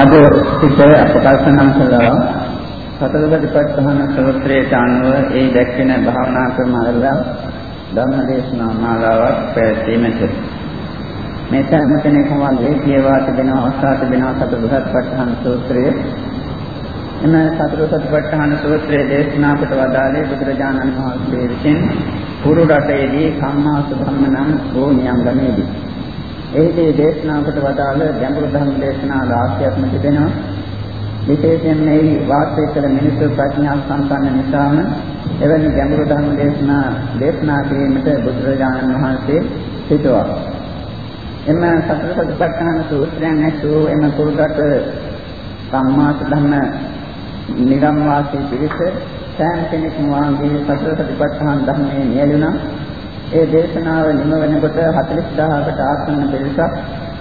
අද සිට අපකල්පනා කළා. සතරපටිපට්ඨාන සූත්‍රයට අනුව ඒ දැක්වෙන භාවනා ක්‍රම අරලා ධර්මදේශනා මාලාවක් පැවැත්වීමට. මේ සෑම කෙනෙකුම වගේ කියවා තිබෙන අවස්ථා තිබෙනවා සතරපටිපට්ඨාන සූත්‍රය. එම සතරපටිපට්ඨාන සූත්‍රයේ දේශනා කොට වදාළේ බුදුරජාණන් වහන්සේ විසින් පුරු රටේදී සම්මා සුභම්ම නම් ඕනියංගමේදී එහිදී දේශනා කොට වදාළ ගැඹුරු ධර්ම දේශනා රාශියක්ම තිබෙනවා. විශේෂයෙන් මේ වාසය කළ මිනිසු ප්‍රඥා සම්පන්න නිසාම එවැනි ගැඹුරු ධර්ම දේශනා දේශනා කිරීමට බුදුරජාණන් වහන්සේ සිටුවා. එම සතර සතිපට්ඨාන සූත්‍රයන් ඇසූ එම කුරුකට සම්මා ධම්ම නිගම් වාසී පිරිස සෑම කෙනෙක්ම වාගේ සතර සතිපට්ඨාන ධර්මයේ නියැලුණා ඒ දේශනාව නිම වෙනකොට 40000කට ආසන්න පිරිසක්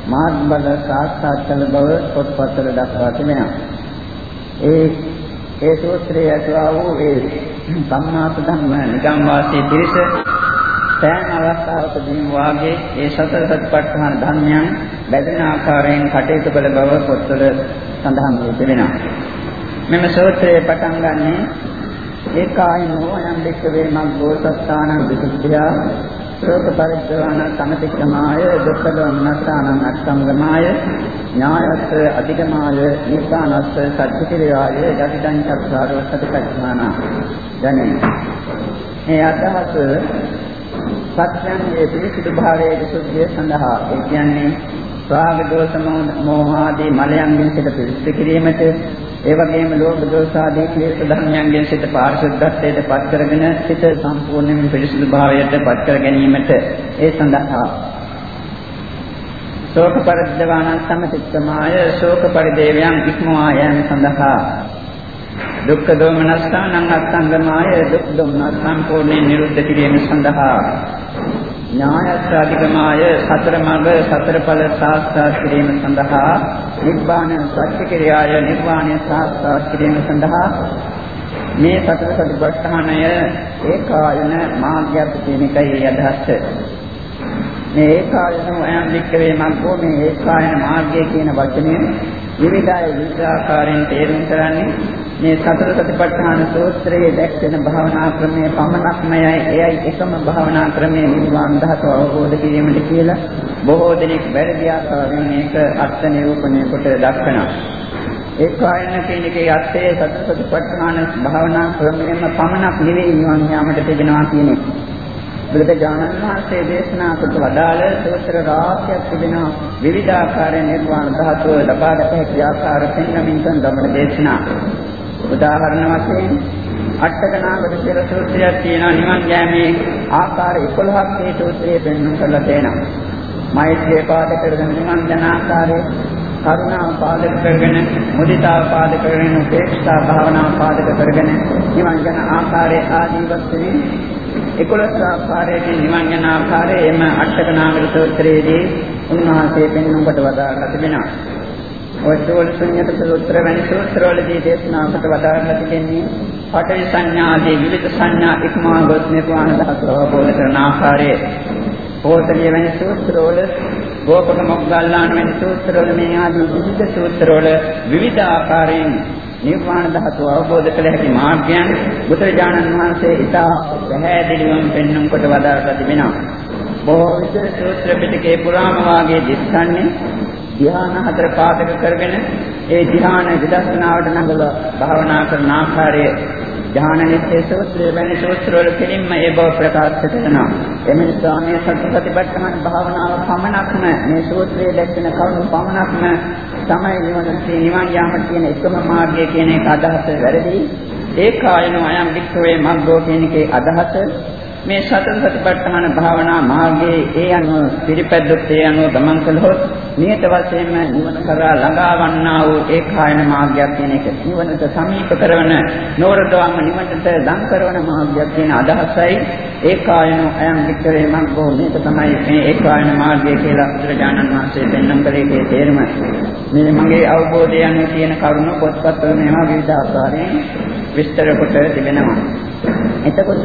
මාර්ග බල සාක්ෂාත් කළ බව පොත්පත්වල දක්වා තිබෙනවා. ඒ ඒ සූත්‍රයේ ඇතුළා වූ ඒ සම්මාස ධම්ම නිගම් වාසී පිරිස සෑම අවස්ථාවකදීම වාගේ ඒ සතර සතිපට්ඨාන ධර්මයන් බැඳෙන ආකාරයෙන් කටයුතු කළ බව පොත්වල සඳහන් වී තිබෙනවා. මෙම සූත්‍රයේ පටන් ගන්නේ ඒකායනෝ අයම් දෙක්ක වේමක් ගෝසත්තානං විසුද්ධියා ශෝක පරිද්දවාන සමතික්‍රමාය දුක්ඛ දෝමනස්සානං අත්සංගමාය ඥායස්ස අධිගමාය නිස්සානස්ස සච්චිතිරාය යතිදං චක්ඛාරෝ සතිපට්ඨාන දැනේ මේ අදහස සත්‍යංගේ පිළිසිදු භාවයේ විසුද්ධිය සඳහා ඒ කියන්නේ රාග දෝෂ මෝහ ආදී මලයන්ගෙන් සිට පිරිසිදු කිරීමට ඒ වගේම ලෝභ දෝෂ ආදී ක්ලේශ ධර්මයන්ගෙන් සිට පාරිශුද්ධත්වයට පත් කරගෙන සිත සම්පූර්ණයෙන් පිරිසිදු භාවයට පත් කර ගැනීමට ඒ සඳහා. ශෝක පරිද්දවාන සම්පතික්කමාය ශෝක පරිදේවයන් ඉක්මවා යාම සඳහා. දුක්ඛ දෝමනස්සානං අත්ංගමාය දුක් දෝමනස් සම්පූර්ණයෙන් නිරුද්ධ කිරීම සඳහා. ඥායස්ත්‍රාධිකමාය සතර මඟ සතර ඵල සාක්ෂාත් කිරීම සඳහා නිබ්බාන සත්‍ය කිරියාය නිර්වාණය සාක්ෂාත් කිරීම සඳහා මේ සතර සතිපට්ඨානය ඒකායන මාර්ගයක් කියන එකයි අදහස. මේ ඒකායන අයම් වික්‍රේ මග්ගෝ මේ ඒකායන මාර්ගය කියන වචනය විවිධය විවිධ ආකාරයෙන් තේරුම් කරන්නේ මේ සතර සතිපට්ඨාන සූත්‍රයේ දැක්වෙන භාවනා ක්‍රමයේ පමණක්මයයි එයයි එකම භාවනා ක්‍රමයේ නිර්වාණ ධාතුව අවබෝධ කිරීමට කියලා බොහෝ දෙනෙක් වැරදි ආකාරයෙන් මේක අර්ථ නිරූපණය කොට දක්වනවා. ඒ කායන කියන එකේ අර්ථය සතර සතිපට්ඨාන භාවනා ක්‍රමයෙන්ම පමණක් නෙවෙයි නිවන් යාමට තිබෙනවා කියන එක. බුදුරජාණන් වහන්සේ දේශනා කොට වදාළ සූත්‍ර රාශියක් තිබෙනවා විවිධ ආකාරයෙන් නිර්වාණ ධාතුව ලබාගත හැකි ආකාර පෙන්වමින් තන ධම්ම දේශනා. උදාහරණ වශයෙන් අට්ඨකනාගත කියලා සූත්‍රයක් තියෙනවා නිවන් යෑමේ ආකාර 11ක් මේ සූත්‍රයේ පෙන්වන්න කරලා තියෙනවා. මෛත්‍රිය පාද කරගෙන නිවන් යන ආකාරය කරුණාව පාදක කරගෙන මුදිතාව පාදක කරගෙන උපේක්ෂා භාවනාව පාදක කරගෙන නිවන් යන ආකාරයේ ආදී වස්තුනේ 11 ආකාරයකින් නිවන් යන ආකාරය එම අට්ඨකනාගත සූත්‍රයේදී උන්වහන්සේ පෙන්වන්න කොට වදාළා තිබෙනවා. ඔය සෝල ශුන්‍යත සූත්‍ර වැනි සූත්‍රවලදී දේශනාකට වදාරලා තිබෙන්නේ පඨවි සංඥාදී විවිධ සංඥා ඉක්මවා ගොස් නිර්වාණ ධාතුව අවබෝධ කරන ආකාරය. පොතලිය වැනි සූත්‍රවල ගෝපක මොග්ගල්ලාන වැනි සූත්‍රවල මේ ආදී විවිධ සූත්‍රවල විවිධ ආකාරයෙන් නිර්වාණ ධාතුව අවබෝධ කළ හැකි මාර්ගයන් බුදුරජාණන් වහන්සේ ඉතා පැහැදිලිවම පෙන්වන කොට වදාරලා තිබෙනවා. බොහෝ විට සූත්‍ර පිටකේ පුරාම වාගේ දිස්සන්නේ ධ්‍යාන හතර පාදක කරගෙන ඒ ධ්‍යාන විදර්ශනාවට නඟලා භාවනා කරන ආකාරය ධ්‍යාන නිත්‍ය සූත්‍රයේ වැනි සූත්‍රවල කෙලින්ම ඒ බව ප්‍රකාශ කරනවා. එම නිසා මේ සත්‍ය සතිපට්ඨාන භාවනාව පමණක්ම මේ සූත්‍රයේ දැක්වෙන කරුණු පමණක්ම තමයි නිවන නිවන් යාමට තියෙන එකම මාර්ගය කියන එක අදහස වැරදි. ඒකායනෝ අයම් වික්‍රේ මග්ගෝ කියන එකේ අදහස මේ සතර සතිපට්ඨාන භාවනා මාර්ගයේ ඒ අනුව පිළිපැද්දොත් ඒ අනුව ගමන් කළොත් නියත වශයෙන්ම නිවන කරා ළඟාවන්නා වූ ඒකායන මාර්ගයක් කියන එක නිවනට සමීප කරන නෝරදවම නිවනට දන් කරන මාර්ගයක් කියන අදහසයි ඒකායන අයම් වික්‍රේ මග්ගෝ. මේක තමයි මේ ඒකායන මාර්ගය කියලා බුදුරජාණන් වහන්සේ දෙන්නම් කලේ තේරුම. මේ මගේ අවබෝධය අනුව තියෙන කරුණ පොත්පත්වල මේවා විවිධ ආකාරයෙන් විස්තර කොට තිබෙනවා. එතකොට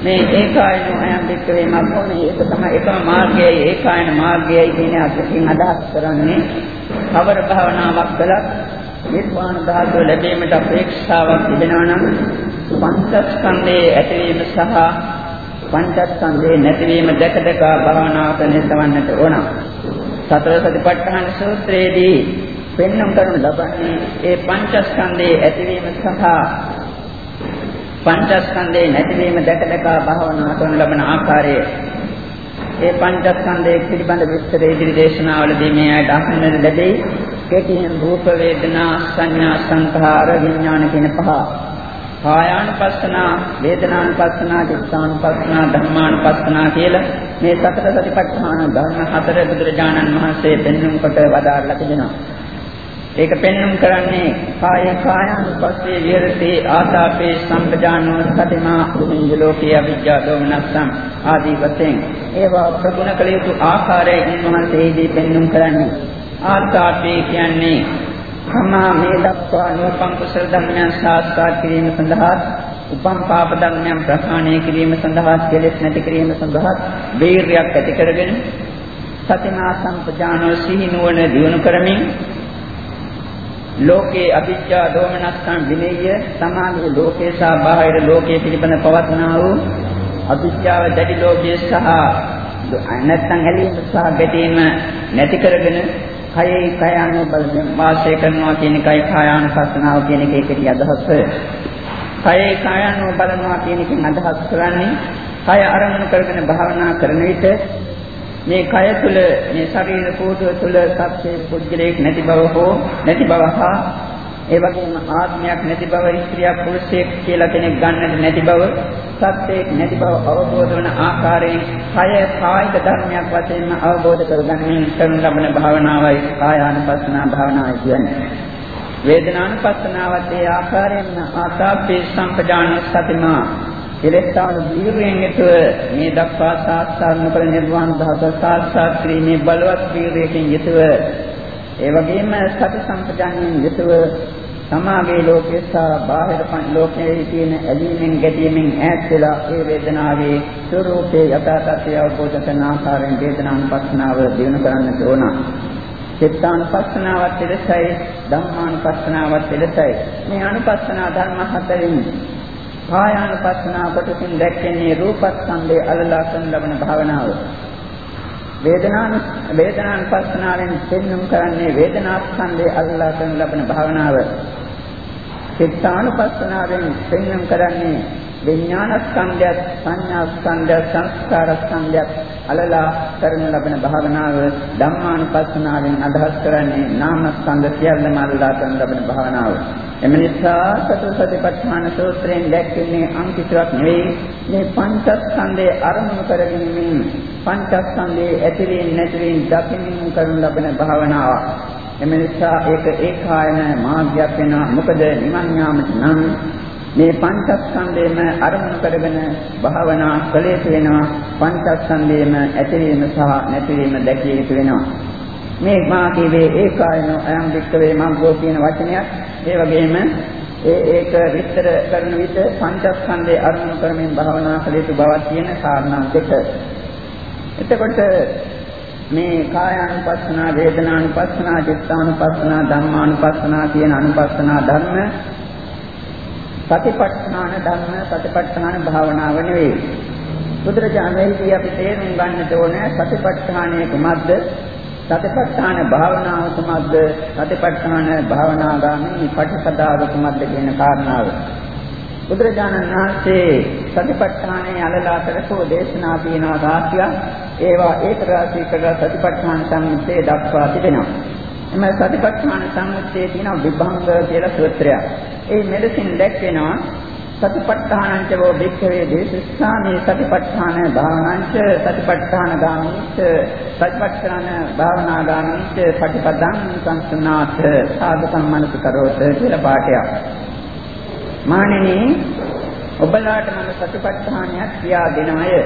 මේ ඒකායන අයම් වික්‍රේ මග්ගෝනේ ඒක තමයි එකම මාර්ගයයි. ඒකායන මාර්ගයයි කියන අතකින් අදහස් කරන්නේ. කවර භාවනාවක් කළත් නිර්වාණ ධාතුව ලැබීමට අපේක්ෂාවක් තිබෙනවා නම් පංචස්කන්ධයේ ඇතිවීම සහ පංචස්කන්ධයේ නැතිවීම දැක දැක භාවනාව කරනවන්නට ඕන. සතර සතිපට්ඨාන සූත්‍රයේදී පෙන්වන කරනු ලබන්නේ ඒ පංචස්කන්ධයේ ඇතිවීම සහ පංචස්කන්ධයේ නැතිවීම දැක දැක භාවනා කරන ලබන ආකාරය ඒ පංචස්කන්ධයේ පිළිබඳ විස්තර ඉදිරි දේශනාවලදී මේ අයට අහන්නට ලැබෙයි. කෙටියෙන් රූප වේදනා සංඥා සංඛාර විඥාන කියන පහ. කායානුපස්සනා, වේදනානුපස්සනා, චිත්තානුපස්සනා, ධම්මානුපස්සනා කියලා මේ සතර සතිපට්ඨාන ධර්ම හතර බුදුරජාණන් වහන්සේ පෙන්වන කොට වදාarලා තිබෙනවා. ඒක පෙන්වුම් කරන්නේ කාය කායනුපස්සේ විහෙරති ආතාපේ සම්පජානෝ සතිමා උමිය ලෝකේ අවිජ්ජා දෝමනස්සම් ආදී වශයෙන් ඒවා ප්‍රගුණ කළ යුතු ආකාරයෙන් උන්වහන්සේදී පෙන්වුම් කරන්නේ ආතාපේ කියන්නේ සමා මේ දක්වා නූපං කුසල ධර්මයන් සාස්කාර කිරීම සඳහා උපම් පාප ධර්මයන් ප්‍රහාණය කිරීම සඳහා කෙලෙස් නැති කිරීම සඳහා වීරියක් ඇති කරගෙන සතිමා සම්පජානෝ සිහි නුවණ දියුණු කරමින් ලෝකේ අවිජ්ජා දෝමනස්සං විනේය සමාධි ලෝකේ සහ බාහිර ලෝකයේ පිළිබඳ පවත්නා වූ අවිජ්ජාව දැඩි ලෝභය සහ නැත්නම් ඇලීම සහ ගැටීම නැති කරගෙන කයේ කය අනුව බලමින් වාසය කරනවා කියන එකයි කායානුපස්සනාව කියන එකේ කෙටි අදහස. කයේ කය අනුව බලනවා කියන එකෙන් අදහස් කරන්නේ කය අරමුණු කරගෙන භාවනා කරන විට මේ කය තුල මේ ශරීර කෝටුව තුල සත්‍ය පුද්ගලයක් නැති බව හෝ නැති බව හා ඒ වගේම ආත්මයක් නැති බව ස්ත්‍රියක් පුරුෂයෙක් කියලා කෙනෙක් ගන්නට නැති බව සත්‍යයක් නැති බව අවබෝධ වන ආකාරයෙන් කය කායික ධර්මයක් වශයෙන් අවබෝධ කරගන්නමින් කරන ලබන භාවනාවයි කායානුපස්සනා භාවනාවයි කියන්නේ. වේදනානුපස්සනාවත් ඒ ආකාරයෙන්ම ආතාපේ සම්පජාන සතිමා කෙලෙස්තාවන වීරියෙන් යුතුව මේ දක්වා සාස්ත්‍රාන කළ නිර්වාණ ධාත සාස්ත්‍රාත් ක්‍රීමේ බලවත් වීරියකින් යුතුව ඒ වගේම සති සම්පජානයෙන් යුතුව සමාගයේ ලෝකයේ සහ බාහිර ලෝකයේ තියෙන ඇලීමෙන් ගැටීමෙන් ඈත් වෙලා ඒ වේදනාවේ ස්වરૂපේ යථා තත්ත්වය අවබෝධ කරන ආකාරයෙන් වේදනානුපස්සනාව දිනු කරන්නට ඕන. චිත්තානුපස්සනාවත් එලෙසයි ධම්මානුපස්සනාවත් එලෙසයි. මේ අනුපස්සනා ධර්ම හතරෙන් කායානුපස්සනා කොටසින් දැක්කන්නේ රූපස්කන්ධයේ අලලා කරන ලබන භාවනාව. වේදනාන වේදනානුපස්සනාවෙන් පෙන්වුම් කරන්නේ වේදනාස්කන්ධයේ අලලා කරන ලබන භාවනාව. චිත්තානුපස්සනාවෙන් පෙන්වුම් කරන්නේ විඥානස්කන්ධයත් සංඥාස්කන්ධයත් සංස්කාරස්කන්ධයත් අලලා කරන ලබන භාවනාව ධම්මානුපස්සනාවෙන් අදහස් කරන්නේ නාමස්කන්ධ සියල්ලම අලලා කරන ලබන භාවනාව. එම නිසා සතර සතිපට්ඨාන සූත්‍රයෙන් දැක්වෙන්නේ අංකිතයක් නෙවෙයි මේ පංචස්කන්ධයේ අරමුණු කරගෙන පංචස්කන්ධයේ ඇතිවීම නැතිවීම දකින්න කරන ලබන භාවනාව. එම නිසා ඒක ඒකායන මාර්ගයක් වෙනවා. මොකද නිවන් යාමට නම් මේ පංචස්කන්ධයම අරමුණු කරගෙන භාවනා කළේ වෙනවා. පංචස්කන්ධයම ඇතිවීම සහ නැතිවීම දැකිය යුතු වෙනවා. මේ මා කියවේ ඒකායන අයම් වික්කවේ මග්ගෝ කියන වචනයක් ඒ වගේම ඒ ඒක විස්තර කරන විට පංචස්කන්ධයේ අරමුණු කරමින් භාවනා කළ යුතු බවක් තියෙන කාරණා දෙක. එතකොට මේ කායානුපස්සනා, වේදනානුපස්සනා, චිත්තානුපස්සනා, ධම්මානුපස්සනා කියන අනුපස්සනා ධර්ම සතිපට්ඨාන ධර්ම සතිපට්ඨාන භාවනාව නෙවෙයි. බුදුරජාණන් වහන්සේ අපි තේරුම් ගන්නට ඕනේ සතිපට්ඨානය කුමක්ද? සතිපට්ඨාන භාවනාව කුමක්ද? සතිපට්ඨාන භාවනාගාමී පටිපදාව කුමක්ද කියන කාරණාව. බුදුරජාණන් වහන්සේ සතිපට්ඨානයේ අලලා කරපෝ දේශනා තියෙනවා රාශියක්. ඒවා ඒක රාශී කරලා සතිපට්ඨාන සම්මුතිය දක්වා තිබෙනවා. එම සතිපට්ඨාන සම්මුතියේ තියෙන විභංග කියලා සූත්‍රයක්. ඒ මෙලෙසින් දැක්වෙනවා සතිපට්ඨානංච වෝ භික්ඛවේ දේශස්ථානේ සතිපට්ඨාන භාවනාංච සතිපට්ඨාන ගාමිච්ච සතිපට්ඨාන භාවනා ගාමිච්ච පටිපදං සංසනාත සාධ සම්මනස කරෝත කියලා පාඩයක්. මානෙනි ඔබලාට මම සතිපට්ඨානයක් කියා දෙනවය.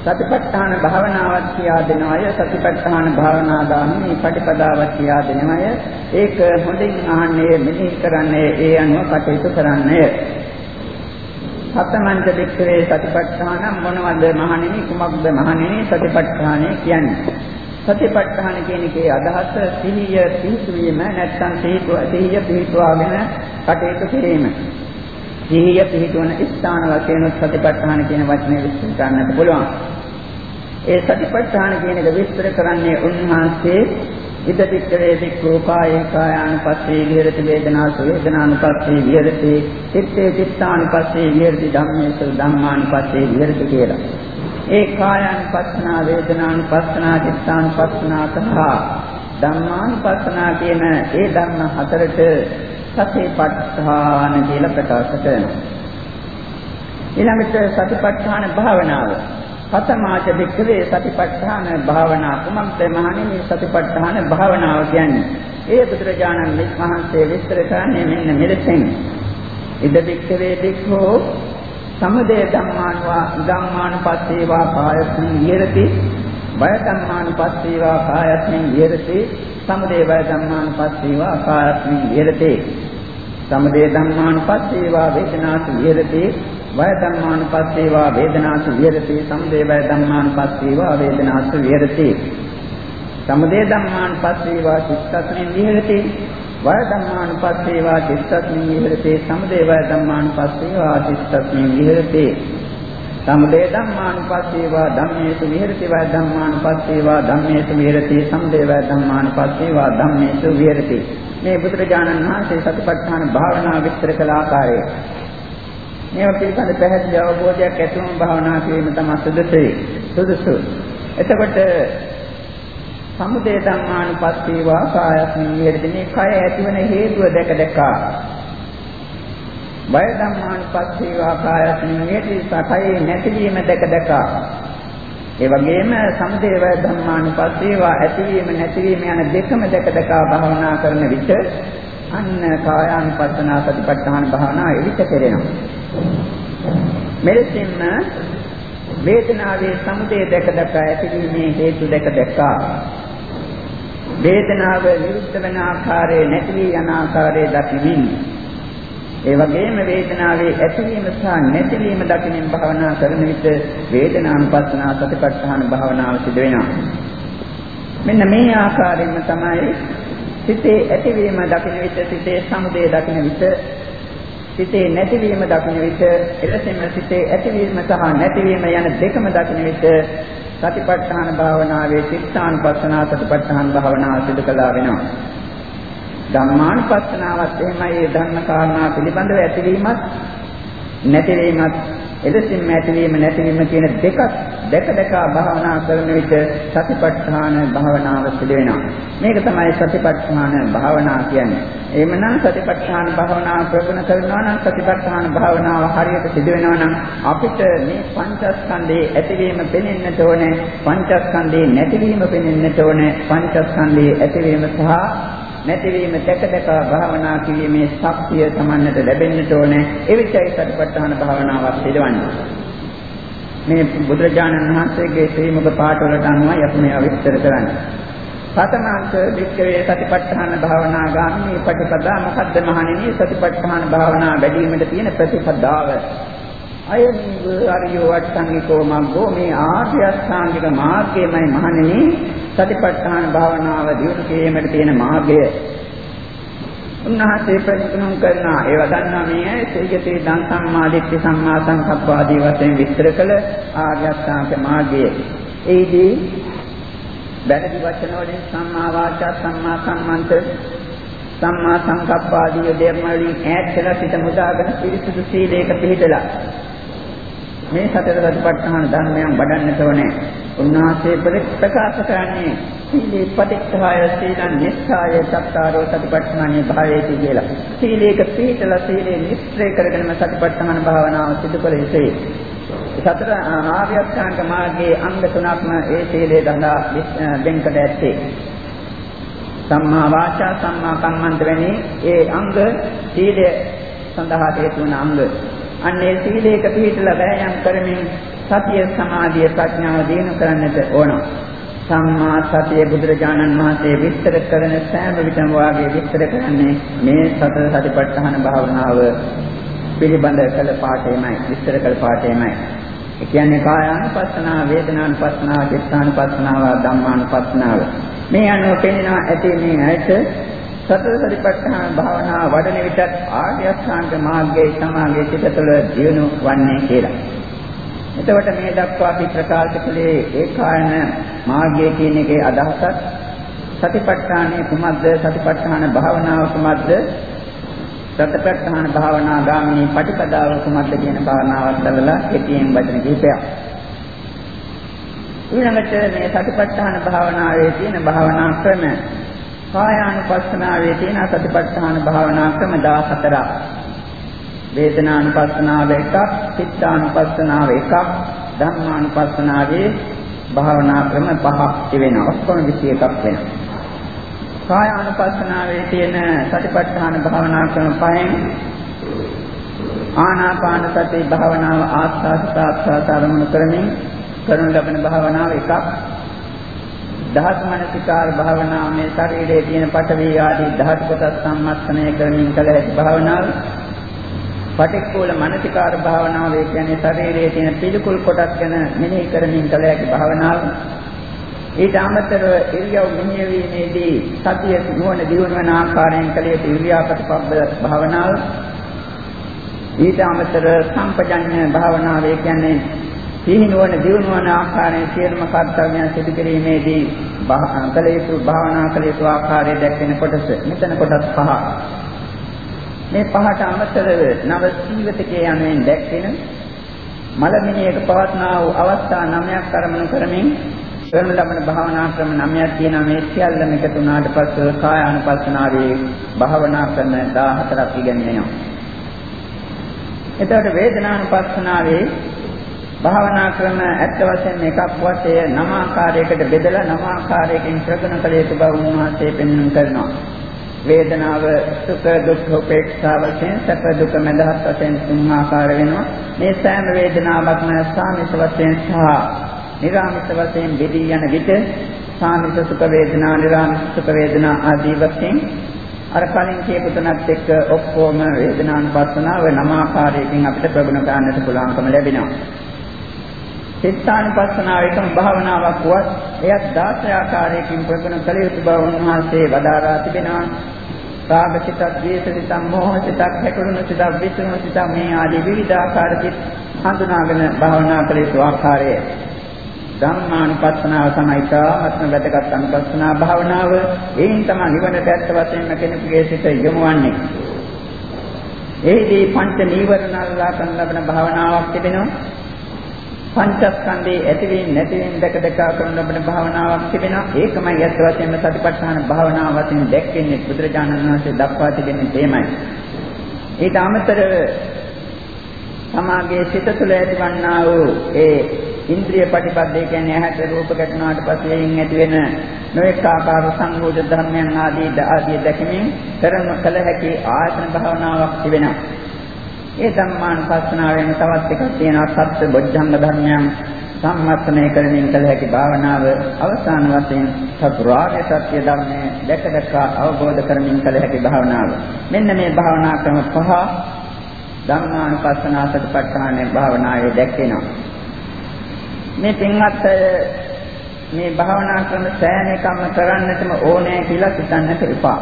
සතිපට්ඨාන භාවනාවක් කියා දෙනවය. සතිපට්ඨාන භාවනා ගාමිනී පටිපදාවක් කියා දෙනවය. ඒක හොඳින් අහන්නේ මෙහි කරන්නේ ඒ අනුව කටයුතු කරන්නේ. සතමන්ත වික්‍රේ සතිපට්ඨාන මොනවද මහණෙනි කුමක්ද මහණෙනි සතිපට්ඨානය කියන්නේ සතිපට්ඨාන කියන එකේ අදහස සිහිය පිහිටුවීම නැත්නම් සිහිය පිහිටුවාගෙන කටයුතු කිරීම සිහිය පිහිටවන ස්ථාන වශයෙන් සතිපට්ඨාන කියන වචනේ විස්තර කරන්නට පුළුවන් ඒ සතිපට්ඨාන කියන එක විස්තර කරන්නේ උන්වහන්සේ ඉද පිටරේ දික්ඛෝ කායේ කායානුපස්සේ විහෙරති වේදනාසු වේදනානුපස්සේ විහෙරති චිත්තේ චිත්තානුපස්සේ විහෙරති ධම්මේසු ධම්මානුපස්සේ විහෙරති කියලා. ඒ කායානුපස්සනා වේදනානුපස්සනා චිත්තානුපස්සනා සහ ධම්මානුපස්සනා කියන ඒ ධර්ම හතරට සතිපට්ඨාන කියලා ප්‍රකාශ කරනවා. ඊළඟට සතිපට්ඨාන භාවනාව පතමාච වික්‍රේ සතිපට්ඨාන භාවනා. කුමක්ද මහණෙනි? සතිපට්ඨාන භාවනාව කියන්නේ. ඒ බුදුරජාණන් වහන්සේ විස්තර කරන්නේ මෙන්න මෙලෙසින්. ඉද වික්‍රේ දික්ඛෝ සමුදය ධම්මාන්වා ධම්මානුපස්සේවා කායස්මින් විහෙරති. වය ධම්මානුපස්සේවා කායස්මින් විහෙරති. සමුදය වය ධම්මානුපස්සේවා කායස්මින් විහෙරති. සමුදය ධම්මානුපස්සේවා වේදනාසු විහෙරති. වය ධම්මානුපස්සේවා වේදනාසු විහෙරති සමුදය වය ධම්මානුපස්සේවා වේදනාසු විහෙරති. සමුදය ධම්මානුපස්සේවා චිත්තස්මින් විහෙරති වය ධම්මානුපස්සේවා චිත්තස්මින් විහෙරති සමුදය වය ධම්මානුපස්සේවා චිත්තස්මින් විහෙරති. සමුදය ධම්මානුපස්සේවා ධම්මේසු විහෙරති වය ධම්මානුපස්සේවා ධම්මේසු විහෙරති සමුදය වය ධම්මානුපස්සේවා ධම්මේසු විහෙරති. මේ බුදුරජාණන් වහන්සේ සතිපට්ඨාන භාවනාව විස්තර කළ ආකාරය මේවා පිළිබඳ පැහැදිලි අවබෝධයක් ඇතිවම භාවනා කිරීම තමයි සුදුසුයි. සුදුසු. එතකොට සමුදය ධම්මානුපස්සීවා කායස්මින් විහෙරති මේ කය ඇතිවන හේතුව දැක දැක වය ධම්මානුපස්සීවා කායස්මින් විහෙරති සකයේ නැතිවීම දැක දැක ඒ වගේම සමුදය වය ධම්මානුපස්සීවා ඇතිවීම නැතිවීම යන දෙකම දැක දැක භාවනා කරන විට අන්න කායානුපස්සනා සතිපට්ඨාන භාවනාව එවිට කෙරෙනවා. මෙලෙසින්ම වේදනාවේ සමුදය දැක දැක ඇතිවීමේ හේතු දැක දැක වේදනාව විරුද්ධ වෙන ආකාරයේ නැති වී යන ආකාරයේ දකිමින් ඒ වගේම වේදනාවේ ඇතිවීම සහ නැතිවීම දකිමින් භාවනා කරන විට වේදනානුපස්සනා සතිපට්ඨාන භාවනාව සිදු වෙනවා. මෙන්න මේ ආකාරයෙන්ම තමයි සිතේ ඇතිවීම දකින විට සිතේ සමුදය දකින විට සිතේ නැතිවීම දකින විට එලෙසින්ම සිතේ ඇතිවීම සහ නැතිවීම යන දෙකම දකින විට සතිපට්ඨාන භාවනාවේ චිත්තානුපස්සනා සතිපට්ඨාන භාවනාව සිදු කළා වෙනවා. ධම්මානුපස්සනාවත් එහෙමයි ඒ ධර්ම කාරණා පිළිබඳව ඇතිවීමත් නැතිවීමත් එලෙසින්ම ඇතිවීම නැතිවීම කියන දෙකක් දැක දැක භාවනා කරන විට සතිපට්ඨාන භාවනාව සිදු වෙනවා. මේක තමයි සතිපට්ඨාන භාවනා කියන්නේ. එහෙමනම් සතිපට්ඨාන භාවනාව ප්‍රගුණ කරනවා නම් සතිපට්ඨාන භාවනාව හරියට සිදු වෙනවා නම් අපිට මේ පංචස්කන්ධයේ ඇතිවීම පෙනෙන්නට ඕනේ, පංචස්කන්ධයේ නැතිවීම පෙනෙන්නට ඕනේ, පංචස්කන්ධයේ ඇතිවීම සහ නැතිවීම දැක දැක භාවනා කිරීමේ ශක්තිය සමන්නට ලැබෙන්නට ඕනේ. එවිටයි සතිපට්ඨාන භාවනාවක් සිදුවන්නේ. මේ බුදුරජාණන් වහන්සේගේ ශ්‍රී මුඛ පාඨ වලට අනුවයි අපි මේවා විස්තර කරන්නේ. පතමාංශ වික්‍රේ සතිපට්ඨාන භාවනා ගාමිනී ප්‍රතිපදා මොකද්ද මහණෙනි සතිපට්ඨාන භාවනා වැඩිවීමට තියෙන ප්‍රතිපදාව අයනිව අරියෝ අට්ඨංගිකෝ මග්ගෝ මේ ආර්ය අෂ්ටාංගික මාර්ගයමයි මහණෙනි සතිපට්ඨාන භාවනාව දියුණු කිරීමට තියෙන මාර්ගය. උන්වහන්සේ ප්‍රතික්‍රම කරනවා. ඒව දන්නා මේ සියයතේ දන් සම්මාදිට්ඨි සම්මා සංකප්ප ආදී වශයෙන් විස්තර කළ ආර්ය අෂ්ටාංග මාර්ගය. ඒදී වැරදි වචන වලින් සම්මා වාචා සම්මා කම්මන්ත සම්මා සංකප්ප ආදී ධර්ම වලින් ඈත් වෙලා සිත මුදාගෙන පිරිසුදු සීලයක පිළිදලා මේ සතර සතිපට්ඨාන ධර්මයන් වඩන්නට ඕනේ. උන්වහන්සේ ප්‍රකාශ කරන්නේ සීලේ පටිච්චාය සීලං නිස්සාය චත්තාරෝ සතිපට්ඨානේ භාවේති කියලා. සීලේක පිළිතලා සීලේ නිස්සය කරගෙනම සතිපට්ඨාන භාවනාව සිදු කළ යුතුයි. සතර ආර්ය අෂ්ටාංග මාර්ගයේ අංග තුනක්ම ඒ සීලේ දඳා දෙන්කට ඇත්තේ. සම්මා වාචා සම්මා කම්මන්ත වැනි ඒ අංග සීලය සඳහා හේතු වන අංග අන්නේ සීලයක පිළිපදලා වෑයම් කරමින් සතිය සමාධිය ප්‍රඥාව දිනු කරන්නට ඕන. සම්මා සතිය බුදුරජාණන් වහන්සේ විස්තර කරන සෑම විටම වාගේ විස්තර කරන්නේ මේ සතර සතිපට්ඨාන භාවනාව පිළිබඳ කළ පාඩේමයි විස්තර කළ පාඩේමයි. ඒ කියන්නේ කායානුපස්සනාව, වේදනානුපස්සනාව, චිත්තානුපස්සනාව, ධම්මානුපස්සනාව. මේ අනුව පෙනෙනවා ඇති මේ ඇයට සතර සතිපට්ඨාන භාවනා වඩන විට ආර්ය අෂ්ටාංග මාර්ගයේ සමාගයේ සිට තුළ දියුණු වන්නේ කියලා. එතකොට මේ දක්වා අපි ප්‍රකාශ කළේ ඒකායන මාර්ගය කියන එකේ අදහසත් සතිපට්ඨානයේ කුමද්ද සතිපට්ඨාන භාවනාව කුමද්ද සතිපට්ඨාන භාවනා ගාමිනී පටිපදාව කුමද්ද කියන භාවනාවත් අල්ලලා කෙටියෙන් වචන කිහිපයක්. ඊළඟට මේ සතිපට්ඨාන භාවනාවේ තියෙන භාවනා ක්‍රම කායානුපස්සනාවේ තියෙන සතිපට්ඨාන භාවනා ක්‍රම 14ක් වේදනානුපස්සනාව එකක්, චිත්තානුපස්සනාව එකක්, ධම්මානුපස්සනාවේ භාවනා ක්‍රම පහක් තිබෙනවා. ඔක්කොම 21ක් වෙනවා. කායානුපස්සනාවේ තියෙන සතිපට්ඨාන භාවනා ක්‍රම පහෙන් ආනාපාන සති භාවනාව ආස්වාද ප්‍රාස්වාද ආරම්භ කරමින් කරන ලබන භාවනාව එකක් දහස් මනසිකාර භාවනාව මේ ශරීරයේ තියෙන පඨවි ආදී දහස් කොටස් සම්මස්තනය කරමින් කළ හැකි භාවනාව පටික්කුල මනසිකාර භාවනාව ඒ කියන්නේ ශරීරයේ තියෙන පිළිකුල් කොටස් ගැන මෙනෙහි කරමින් කළ හැකි භාවනාව. ඊට අමතරව ඉරියව් මෙහෙයවීමේදී සතිය නුවණ දියුණු වන ආකාරයෙන් කළ යුතු ඉරියාපතපබ්බ භාවනාව. ඊට අමතරව සම්පජඤ්ඤ භාවනාව ඒ කියන්නේ සිහිනුවන දියුණු වන ආකාරයෙන් සියලුම කර්තව්‍යයන් සිදු කිරීමේදී කළ යුතු භාවනා කළ යුතු ආකාරය දැක්වෙන කොටස. මෙතන කොටස් පහ. මේ පහට අමතරව නව සීවතකයේ යනුවෙන් දැක්වෙන මලමිනියක පවත්නා වූ අවස්ථා නවයක් අරමුණු කරමින් කරන ලබන භාවනා ක්‍රම නවයක් තියෙනවා මේ සියල්ලම එකතු වුණාට පස්සේ කාය අනුපස්සනාවේ භාවනා ක්‍රම 14ක් ඉගෙනනවා. එතකොට වේදනානුපස්සනාවේ භාවනා ක්‍රම ඇත්ත වශයෙන්ම එකක් වශයෙන් නම ආකාරයකට බෙදලා නම ආකාරයකින් ප්‍රගුණ කළ යුතු බව උන්වහන්සේ පෙන්වන්න කරනවා. වේදනාව සුඛ දුක්ඛ උපේක්ෂා වශයෙන් සැප දුක මඳහත් වශයෙන් තුන් ආකාර වෙනවා මේ සෑම වේදනාවක්ම සාමිත වශයෙන් සහ නිරාමිත වශයෙන් බෙදී යන විට සාමිත සුඛ වේදනා නිරාමිත සුඛ වේදනා ආදී වශයෙන් අර කලින් කියපු තුනත් එක්ක ඔක්කොම වේදනානුපස්සනාව නම ආකාරයකින් අපිට ප්‍රගුණ කරන්නට පුළුවන්කම ලැබෙනවා චිත්තානුපස්සනාව එකම භාවනාවක් වුවත් එයත් 16 ආකාරයකින් ප්‍රගුණ කළ යුතු බව උන්වහන්සේ වදාරා තිබෙනවා. රාග චිත්ත, ද්වේෂ චිත්ත, මෝහ චිත්ත, හැකලුණු චිත්ත, විසුණු චිත්ත මේ ආදී විවිධ ආකාර චිත්ත හඳුනාගෙන භාවනා කළ යුතු ආකාරය. ධම්මානුපස්සනාව තමයි තාත්ම වැදගත් අනුපස්සනා භාවනාව. එයින් තමයි නිවනට ඇත්ත වශයෙන්ම කෙනෙකුගේ සිත යොමුවන්නේ. එහිදී පංච නීවරණල්ලා කරන ලබන භාවනාවක් තිබෙනවා. පංචස්කන්ධයේ ඇතිවීම නැතිවීම දැක දැක කරන ලබන භාවනාවක් තිබෙනවා. ඒකමයි අත් වශයෙන්ම සතිපට්ඨාන භාවනාව වශයෙන් දැක්වෙන්නේ බුදුරජාණන් වහන්සේ දක්වා තිබෙන්නේ තේමයි. ඊට අමතරව සමාගයේ සිත තුළ ඇතිවන්නා වූ ඒ ඉන්ද්‍රිය ප්‍රතිපදේ කියන්නේ ඇහැට රූප ගැටුණාට පස්සේ එයින් ඇති වෙන නොඑක ආකාර සංයෝජ ධර්මයන් ආදී ආදී දැකීමෙන් කරන කල හැකි ආයතන භාවනාවක් තිබෙනවා. ඒ ධම්මානුපස්සනාවෙන් තවත් එකක් තියෙනවා සත්‍ය බොද්ධංග ධර්මයන් සම්මස්තනය කරමින් කළ හැකි භාවනාව අවසාන වශයෙන් චතුරාර්ය සත්‍ය ධර්මය දැක දැක අවබෝධ කරමින් කළ හැකි භාවනාව. මෙන්න මේ භාවනා ක්‍රම පහ ධම්මානුපස්සනා සතිපට්ඨාන භාවනාවේ දැක්වෙනවා. මේ පින්වත් මේ භාවනා ක්‍රම සෑම එකක්ම කරන්නටම ඕනෑ කියලා හිතන්නට එපා.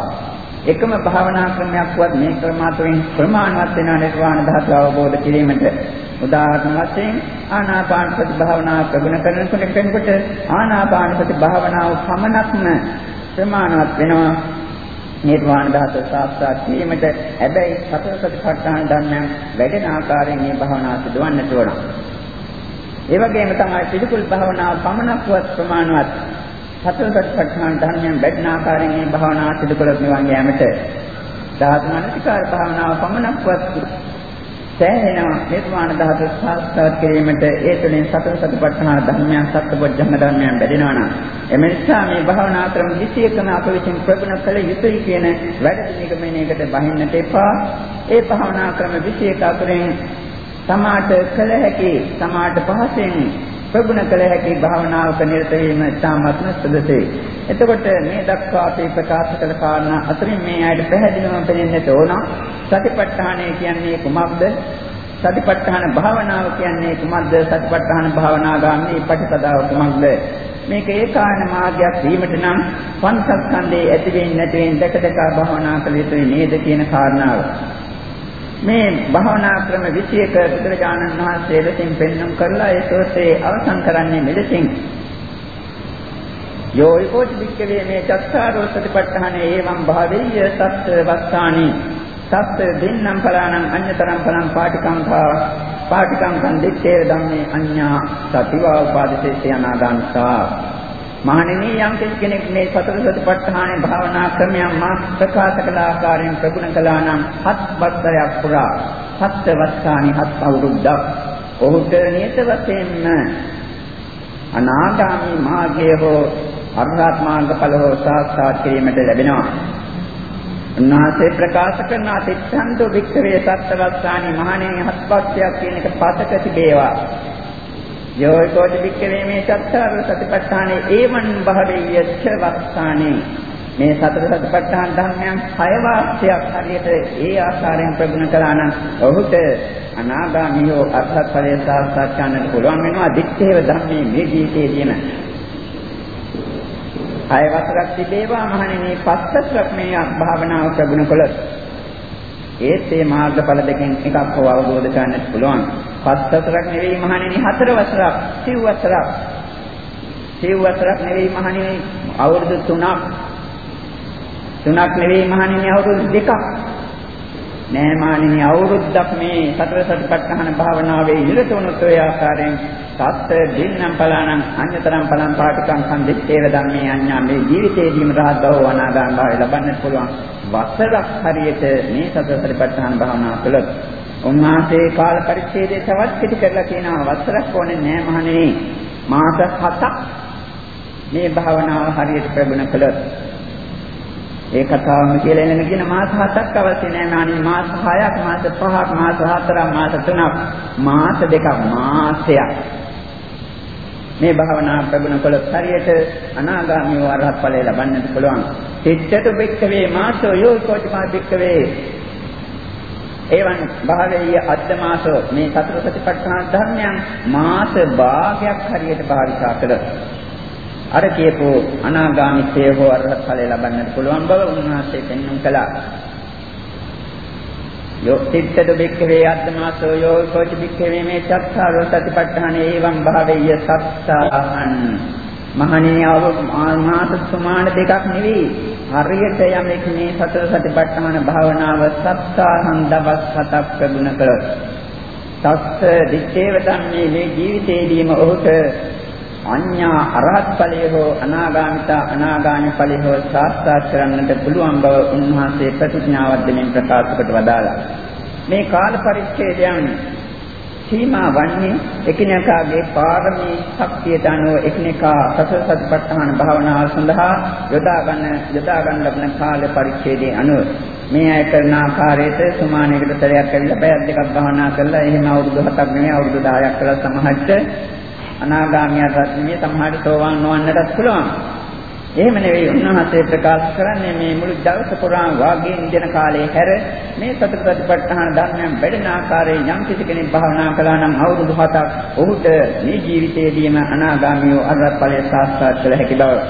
එකම භාවනා ක්‍රමයක්වත් මේ ක්‍රමාතුරින් ප්‍රමාණවත් වෙන නිර්වාණ ධාතුව අවබෝධ කිරීමට උදාහරණ වශයෙන් ආනාපාන සති භාවනාව ප්‍රගුණ කරනකොට කෙනෙකුට ආනාපාන සති භාවනාව පමණක්ම ප්‍රමාණවත් වෙනවා නිර්වාණ ධාතුව සාක්ෂාත් කිරීමට හැබැයි සතර සතිපට්ඨාන ධර්මයන් වැඩෙන ආකාරයෙන් මේ භාවනාව සිදුවන්නට ඕන. ඒ වගේම තමයි පිළිකුල් භාවනාව පමණක්වත් ප්‍රමාණවත් සතර සතිපට්ඨාන ධර්මයන් වැඩින ආකාරයෙන් මේ භාවනාව සිදු කළොත් නිවන් යාමට ධාතු මනසිකාර භාවනාව පමණක්වත් සෑහෙන නිර්වාණ ධාතු සාක්ෂාත් කිරීමට ඒ තුළින් සතර සතිපට්ඨාන ධර්මයන් සත්පොඥ ධර්මයන් වැඩෙනවා නම් එම නිසා මේ භාවනා ක්‍රම 21ම අප විසින් ප්‍රගුණ කළ යුතුයි කියන වැඩ නිගමනයකට බහින්නට එපා. ඒ භාවනා ක්‍රම 21 අතරින් සමාට කළ හැකි සමාට පහසෙන් ප්‍රගුණ කළ හැකි භාවනාවක නිරත වීම ඉතාමත්ම සුදුසුයි. එතකොට මේ දක්වා අපි ප්‍රකාශ කළ කාරණා අතරින් මේ ආයත පැහැදිලිවම පෙනෙන්නට ඕන. සතිපට්ඨානය කියන්නේ කුමක්ද? සතිපට්ඨාන භාවනාව කියන්නේ කුමක්ද? සතිපට්ඨාන භාවනා ගාමී ප්‍රතිපදාව කුමක්ද? මේක ඒකායන මාර්ගයක් වීමට නම් පංචස්කන්ධයේ ඇතිවෙන්නේ නැතිවෙන්නේ දැක දැක භාවනා කළ යුතුයි නේද කියන කාරණාව. මේ භාවනා ක්‍රම 21 බුදුරජාණන් වහන්සේ ලෙසින් පෙන්වුම් කරලා ඒ සෝත්‍රයේ අවසන් කරන්නේ මෙලෙසින්. යෝ විකෝච වික්කවේ මේ චත්තාරෝ සතිපට්ඨානේ එවං භාවෙය්‍ය සත්‍ය වස්සානි. සත්‍ය දින්නම් පලානම් අඤ්‍යතරම් පලං පාටිකංකා පාටිකංකං දිත්තේ ධම්මේ අඤ්ඤා සතිවා උපාදිතේ යනාගාන්තා මහණෙනි යම් කෙනෙක් මේ සතර සතිපට්ඨාන භාවනා ක්‍රමයන් මා ප්‍රකාශ කළ ආකාරයෙන් ප්‍රගුණ කළා නම් හත් වසරයක් පුරා හත් වස්සානි හත් අවුරුද්දක් ඔහුට නියත වශයෙන්ම අනාගාමී මාර්ගය හෝ අරහත් මාර්ගඵල හෝ සාක්ෂාත් කිරීමට ලැබෙනවා. උන්වහන්සේ ප්‍රකාශ කරන අතිච්ඡන්තු වික්‍රේ සත්වස්සානි මහණෙනි හත් වස්සයක් කියන එක පතක තිබේවා. යෝයිකෝට වික්කවේ මේ චත්තාර සතිපට්ඨානේ ඒවන් භවෙය්‍යච්ච වස්සානේ මේ සතර සතිපට්ඨාන ධර්මයන් හය වාක්‍යයක් හරියට ඒ ආකාරයෙන් ප්‍රගුණ කළා නම් ඔහුට අනාගාමීව අර්ථත් ඵලයේ සාක්ෂාත් කරන්නට පුළුවන් වෙනවා දිත්තේව ධම්මේ මේ ජීවිතයේදීම හය වසරක් තිබේවා මහණෙනි පස්සක් මේ භාවනාව ප්‍රගුණ කළොත් ඒත් මේ මාර්ගඵල දෙකෙන් එකක් හෝ අවබෝධ කරගන්නට පුළුවන්. පස් වසරක් නෙවෙයි මහණෙනි හතර වසරක්, සිව් වසරක්. සිව් වසරක් නෙවෙයි මහණෙනි අවුරුදු 3ක්. තුනක් නෙවෙයි මහණෙනි අවුරුදු දෙකක්. නෑ මහණෙනි අවුරුද්දක් මේ සතර සතිපට්ඨාන භාවනාවේ නිරත වුණොත් ඔය ආකාරයෙන් සත්‍ය දින්නම් පලානම් අඤ්‍යතරම් පලම් පාටිකම් සම්දිත්තේව ධම්මේ අඤ්ඤා මේ ජීවිතේදීම රහත් බව අනාගාම භාවය ලබන්නට පුළුවන්. වසරක් හරියට මේ සතර සතිපට්ඨාන භාවනාව කළොත් උන්වහන්සේ කාල පරිච්ඡේදයේ තවත් පිටි කරලා කියනවා වසරක් ඕනේ නෑ මහණෙනි. මාස 7ක් මේ භාවනාව හරියට ප්‍රගුණ කළොත්. ඒ කතාවම කියලා එන්න කියන මාස 7ක් අවශ්‍ය නෑ මහණෙනි. මාස 6ක් මාස 5ක් මාස 4ක් මාස 3ක් මාස දෙකක් මාසයක්. මේ භාවනා ප්‍රගුණ කළොත් හරියට අනාගාමී වරහත් ඵලය ලබන්නට පුළුවන්. චිත්තතු බික්කවේ මාසෝ යෝකෝටි මා බික්කවේ එවන් භාවයේ අද්දමාසෝ මේ සතර සතිපට්ඨාන ධර්මයන් මාස භාගයක් හරියට භාවිතා කළොත් අර කියපෝ අනාගාමීත්වයේ හෝ අරහත් ඵලය ලබන්නට පුළුවන් බව උන්වහන්සේ පෙන්වන්න කළා. යෝ සිත්තද බික්කවේ අද්දමාසෝ යෝ කෝච බික්කවේ මේ චත්තාරෝ සතිපට්ඨාන ඒවම් භාවෙය සත්තාහන් මහණෙනි මාස සමාන දෙකක් නෙවෙයි හරියට යමෙක් මේ සතර සතිපට්ඨාන භාවනාව සත්තාහන් දවස් හතක් ප්‍රගුණ කළොත් තස්ස දිත්තේව ධම්මේ මේ ජීවිතේදීම ඔහුට අඤ්ඤා අරහත් ඵලය හෝ අනාගාමිතා අනාගාමී ඵලය හෝ සාක්ෂාත් කරන්නට පුළුවන් බව උන්වහන්සේ ප්‍රතිඥාවක් දෙමින් ප්‍රකාශ කොට වදාළා. මේ කාල පරිච්ඡේදයන් සීමා වන්නේ එකිනෙකාගේ පාරමී ශක්තියට අනුව එකිනෙකා සතර සතිපට්ඨාන භාවනාව සඳහා යොදා ගන්න යොදා ගන්න ලබන කාල පරිච්ඡේදයේ අනුව මේ අය කරන ආකාරයට සමානයකට තරයක් ඇවිල්ලා පැයක් දෙකක් භාවනා කරලා එහෙම අවුරුදු 7ක් නෙමෙයි අවුරුදු 10ක් කරලා සමහරට අනාගාමියටත් නෙමෙයි සමහරට සෝවාන් නොවන්නටත් පුළුවන්. එහෙම නෙවෙයි. උන්වහන්සේ ප්‍රකාශ කරන්නේ මේ මුළු දවස පුරාම වාගේ නිදන කාලයේ හැර මේ සතර සතිපට්ඨාන ධර්මයන් වැඩෙන ආකාරයෙන් යම් කිසි කෙනෙක් භාවනා කළා නම් අවුරුදු 7ක් ඔහුට මේ ජීවිතයේදීම අනාගාමීව අරහත් ඵලය සාක්ෂාත් කළ හැකි බව.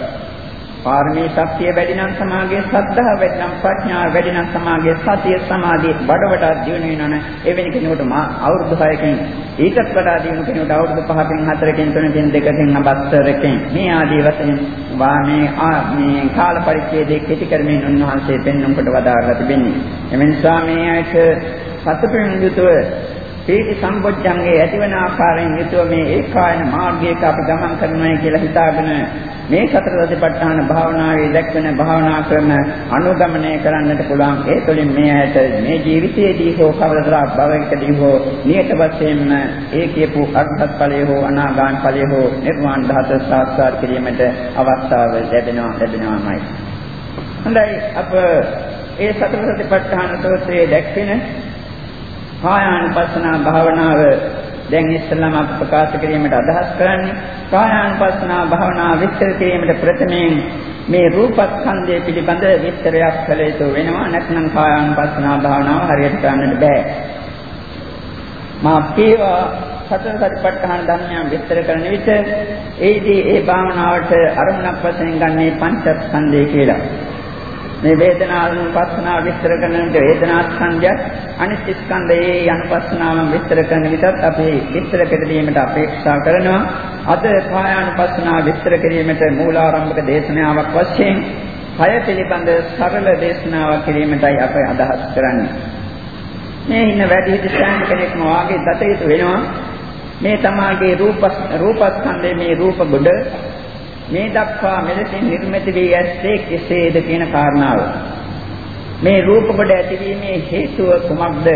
පාරමී ශක්තිය වැඩි නම් සමාගයේ ශ්‍රද්ධාව වැඩි නම් ප්‍රඥාව වැඩි නම් සමාගයේ සතිය සමාධිය බඩ වඩා දියුණු වෙනවනේ එවැනි කෙනෙකුට අවුරුදු 6කින් ඊටත් වඩා දියුණු කෙනෙකුට අවුරුදු 5කින් 4කින් 3කින් 2කින් අබස්තරකින් මේ ආදී වශයෙන් වාමේ මේ කාල පරිච්ඡේදයේ කෙටි කරමින් උන්වහන්සේ පෙන්වන කොට වදාරලා තිබෙන්නේ. එමෙන්සා මේ ඇයට සතුටින් යුතුව පීති සම්බොජ්ජංගේ ඇතිවන ආකාරයෙන් යුතුව මේ ඒකායන මාර්ගයක අපි ගමන් කරනවා කියලා හිතාගෙන මේ සතර සතිපට්ඨාන භාවනාවේ දැක්වෙන භාවනා ක්‍රම අනුගමනය කරන්නට පුළුවන් ඒ තුළින් මේ ඇයට මේ ජීවිතයේදී හෝ කවදාවත් භවයකදී හෝ නියත වශයෙන්ම ඒ කියපු අර්ථත් ඵලය හෝ අනාගාමී ඵලය හෝ නිර්වාණ ධාතුව සාක්ෂාත් කිරීමට අවස්ථාව ලැබෙනවා ලැබෙනවාමයි. හොඳයි අප ඒ සතර සතිපට්ඨාන සූත්‍රයේ දැක්වෙන කායානුපස්සනා භාවනාව දැන් ඉස්සෙල්ලාම අප ප්‍රකාශ කිරීමට අදහස් කරන්නේ කායානුපස්සනා භාවනා විස්තර කිරීමට ප්‍රථමයෙන් මේ රූපස්කන්ධය පිළිබඳ විස්තරයක් කළ යුතු වෙනවා නැත්නම් කායානුපස්සනා භාවනාව හරියට කරන්නට බෑ. මා පේවා සතර සතිපට්ඨාන ධර්මයන් විස්තර කරන විට ඒදී ඒ භාවනාවට අරමුණක් වශයෙන් ගන්නේ පංචස්කන්ධය කියලා. මේ වේදනානුපස්සනාව විස්තර කරන වේදනාස්කන්ධය අනිත්‍ය ස්කන්ධයේ යනුපස්සනාව විස්තර කරන විටත් අපි විස්තර කෙරෙීමට අපේක්ෂා කරනවා. අද කායානුපස්සනාව විස්තර කිරීමට මූලාරම්භක දේශනාවක් වශයෙන් කය පිළිබඳ සරල දේශනාවක් කිරීමටයි අප අදහස් කරන්නේ. මේ ඉන්න වැඩිහිටි සෑම කෙනෙක්ම වාගේ දත යුතු වෙනවා. මේ තමාගේ රූප රූපස්කන්ධයේ මේ රූප ගොඩ මේ දක්වා මෙලෙසින් නිර්මිත වී ඇත්තේ කෙසේද කියන කාරණාව. මේ රූප කොට ඇතිවීමේ හේතුව කුමක්ද?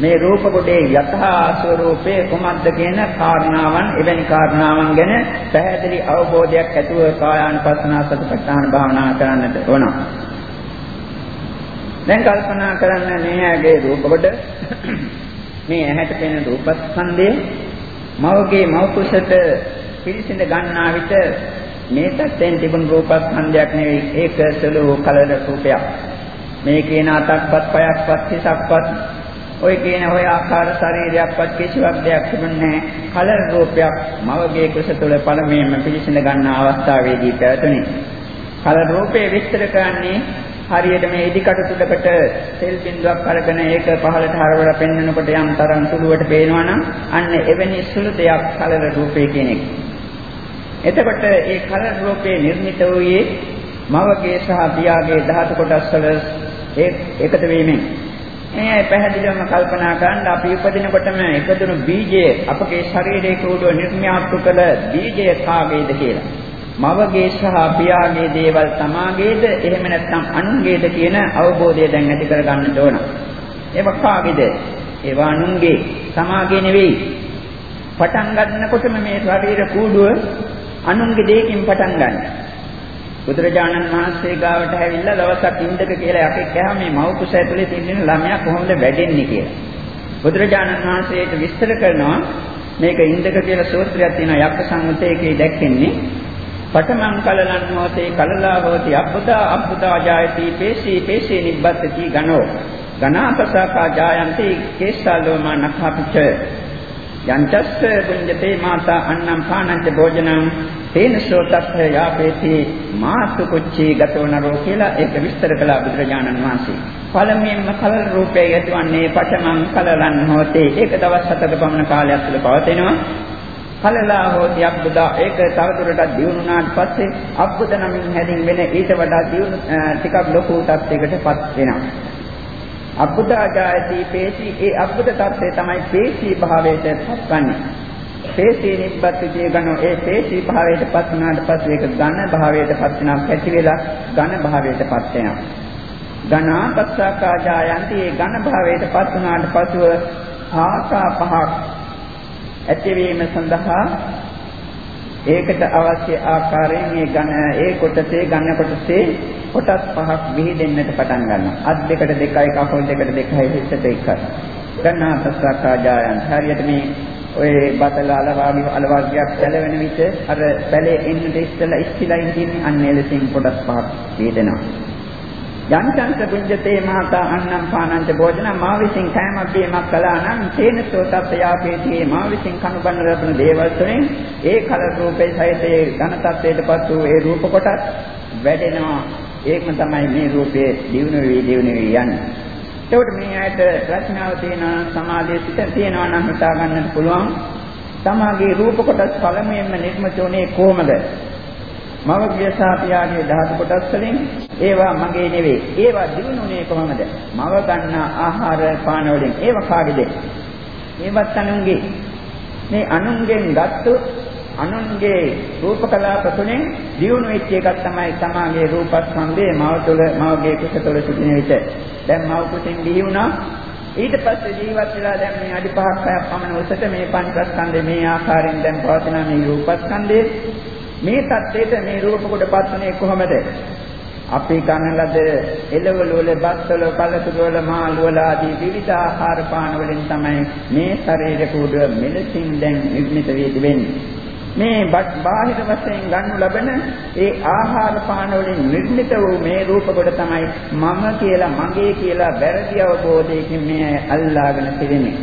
මේ රූප කොටේ යථා ස්වરૂපේ කුමක්ද කියන කාරණාවන් එවැනි කාරණාවන් ගැන පැහැදිලි අවබෝධයක් ඇතුව කායානුපස්සනා සතිපට්ඨාන භාවනා කරන්නට ඕන. දැන් කල්පනා කරන්න මේ ඇගේ රූප කොට මේ ඇහැට පෙනෙන රූපස්කන්ධය මවගේ මව කුසට පිළිසිඳ ගන්නා විට මේ තත්යෙන් තිබුණු රූපස්කන්ධයක් නෙවෙයි ඒක සළු කලර රූපයක්. මේ කියන අතක්වත් පයක්වත් හිසක්වත් ඔය කියන ඔය ආකාර ශරීරයක්වත් කිසිවක් දෙයක් තිබුණේ කලර රූපයක් මවගේ කුස තුළ පළමුවෙන්ම පිළිසිඳ ගන්න අවස්ථාවේදී පැවතුණි. කලර රූපේ විස්තර කරන්නේ හරියට මේ ඉදිකටු තුඩකට තෙල් බින්දුවක් අරගෙන ඒක පහළට හරවලා පෙන්වනකොට යම් තරම් සුළුවට පේනවා නම් අන්න එවැනි සුළු දෙයක් කලර රූපේ කියන එක. එතකොට ඒ කලර රූපේ නිර්මිත වූයේ මවගේ සහ පියාගේ ධාතු කොටස් වල එකතු වීමෙන්. මේ පැහැදිලිවම කල්පනා කරන්න අපි උපදිනකොටම එකදුණු බීජය අපගේ ශරීරයේ කෝඩුව නිර්මාණය කළ බීජය කාගේද කියලා. මවගේ සහ පියාගේ දේවල් තමාගේද එහෙම නැත්නම් අනුන්ගේද කියන අවබෝධය දැන් ඇති කර ගන්නට ඕන. ඒවා කාගේද? ඒවා අනුන්ගේ, තමාගේ නෙවෙයි. පටන් ගන්නකොටම මේ ශරීර කූඩුව අනුන්ගේ දෙයකින් පටන් ගන්න. බුදුරජාණන් වහන්සේ ගාවට ඇවිල්ලා දවසක් ඉන්දක කියලා යකෙක් ගහම මේ මව් කුස ඇතුලේ තියෙන ළමයා කොහොමද වැඩෙන්නේ කියලා. බුදුරජාණන් වහන්සේට විස්තර කරනවා මේක ඉන්දක කියලා සූත්‍රයක් තියෙනවා යක්ක සංගතේකේ දැක්කෙන්නේ පඨමං කලලං හෝතේ කලලා හෝති අබ්බුදා අබ්බුදා ජායති පේසී පේසී නිබ්බත්ති ගනෝ ගනාපසකා ජායන්ති කේසාලෝමා නඛාපිච යංචස්ස පුඤ්ජතේ මාතා අන්නම් පානංච භෝජනං තේන සෝතස්ස යාපේති මාතු කුච්චී ගතෝ නරෝ කියලා ඒක විස්තර කළා බුදුරජාණන් වහන්සේ. පළමුවෙන්ම කලල රූපය යතුවන්නේ පඨමං කලලං හෝතේ ඒක දවස් හතක පමණ කාලයක් තුළ පවතිනවා. කලලා හෝති අබ්බුදා ඒක තවදුරටත් දියුණුනාට පස්සේ අබ්බුද නමින් හැදින් වෙන ඊට වඩා දියුණු ටිකක් ලොකු තත්යකටපත් වෙනවා. අබ්බුදාජායති පේසි ඒ අබ්බුද තත්ත්වය තමයි පේසි භාවයට පත්වන්නේ. පේසි නිබ්බත්ති ගනෝ ඒ පේසි භාවයට පත් වුණාට පස්සේ ඒක ඝන භාවයට පත් වෙනවා කැටි වෙලා ඝන භාවයට පත් වෙනවා. ඝනා පස්සාකාජායන්ති ඒ ඝන භාවයට පත් වුණාට පසුව ආකා පහක් ඇතිවීම සඳහා ඒකට අවශ්‍ය ආකාරයෙන් මේ ඝන ඒ කොටසේ ඝන කොටසේ කොටස් පහක් විහිදෙන්නට පටන් ගන්නවා. අත් දෙකට දෙකයි කකුල් දෙකට දෙකයි හිසට එකයි. ගන්නා පස්සාකාජායන් හරියට මේ ඔය බතලාල වාගේ අලවාගියක් සැලවෙන විට අර බැලේ එන්නට ඉස්සලා ඉස්තිලා ඉඳින් අන්නේ ලෙසින් කොටස් පහක් විහිදෙනවා. යන්තංස පුඤ්ජතේ මාතා අන්නම් පානංච භෝජන මා විසින් කෑමක් බීමක් කළා නම් තේන සෝතත් යාපේතියේ මා විසින් කනු බන්න ලබන දේවල් තුළින් ඒ කල රූපේ සහිතේ ඝන තත්ත්වයටපත් වූ ඒ රූප කොටස් වැඩෙනවා ඒකම තමයි මේ රූපයේ දිනු වී දිනු වී යන්නේ එතකොට මේ ඇයට ප්‍රඥාව තියෙනවා සමාධිය සිත තියෙනවා නම් හිතා ගන්නත් පුළුවන් තමාගේ රූප කොටස් පළමුවෙන්ම නිර්මචෝනේ කොහමද මවගේ සාපියාගේ ධාතු කොටස් වලින් ඒවා මගේ නෙවෙයි. ඒවා දිනුනේ කොහොමද? මව ගන්න ආහාර පාන වලින්. ඒවා කාගේද? ඒවත් අනුන්ගේ. මේ අනුන්ගෙන් ගත්තු අනුන්ගේ රූප කලාප තුනෙන් දියුණු වෙච්ච එකක් තමයි සමාගයේ රූපස්කන්ධයේ මව තුළ මවගේ කුස තුළ සිටින විට. දැන් මව කුසින් දිහි වුණා. ඊට පස්සේ ජීවත් වෙලා දැන් මේ අඩි 5ක් 6ක් පමණ උසට මේ පංචස්කන්ධේ මේ ආකාරයෙන් දැන් පවතින මේ රූපස්කන්ධයේ මේ தත්ත්වයට මේ රූප කොටපත් වුණේ කොහොමද? අපි කන ලද එළවලු වල බත්වල කලතුරු වල මාළු වල ආදී විවිධ ආහාර පාන වලින් තමයි මේ ශරීර කූඩුව මෙලෙසින් දැන් නිර්මිත වී තිබෙන්නේ. මේ බාහිර වශයෙන් ගන්නු ලබන ඒ ආහාර පාන වලින් නිර්මිත වූ මේ රූප කොට තමයි මම කියලා මගේ කියලා වැරදි අවබෝධයකින් මේ අල්ලාගෙන තිබෙන්නේ.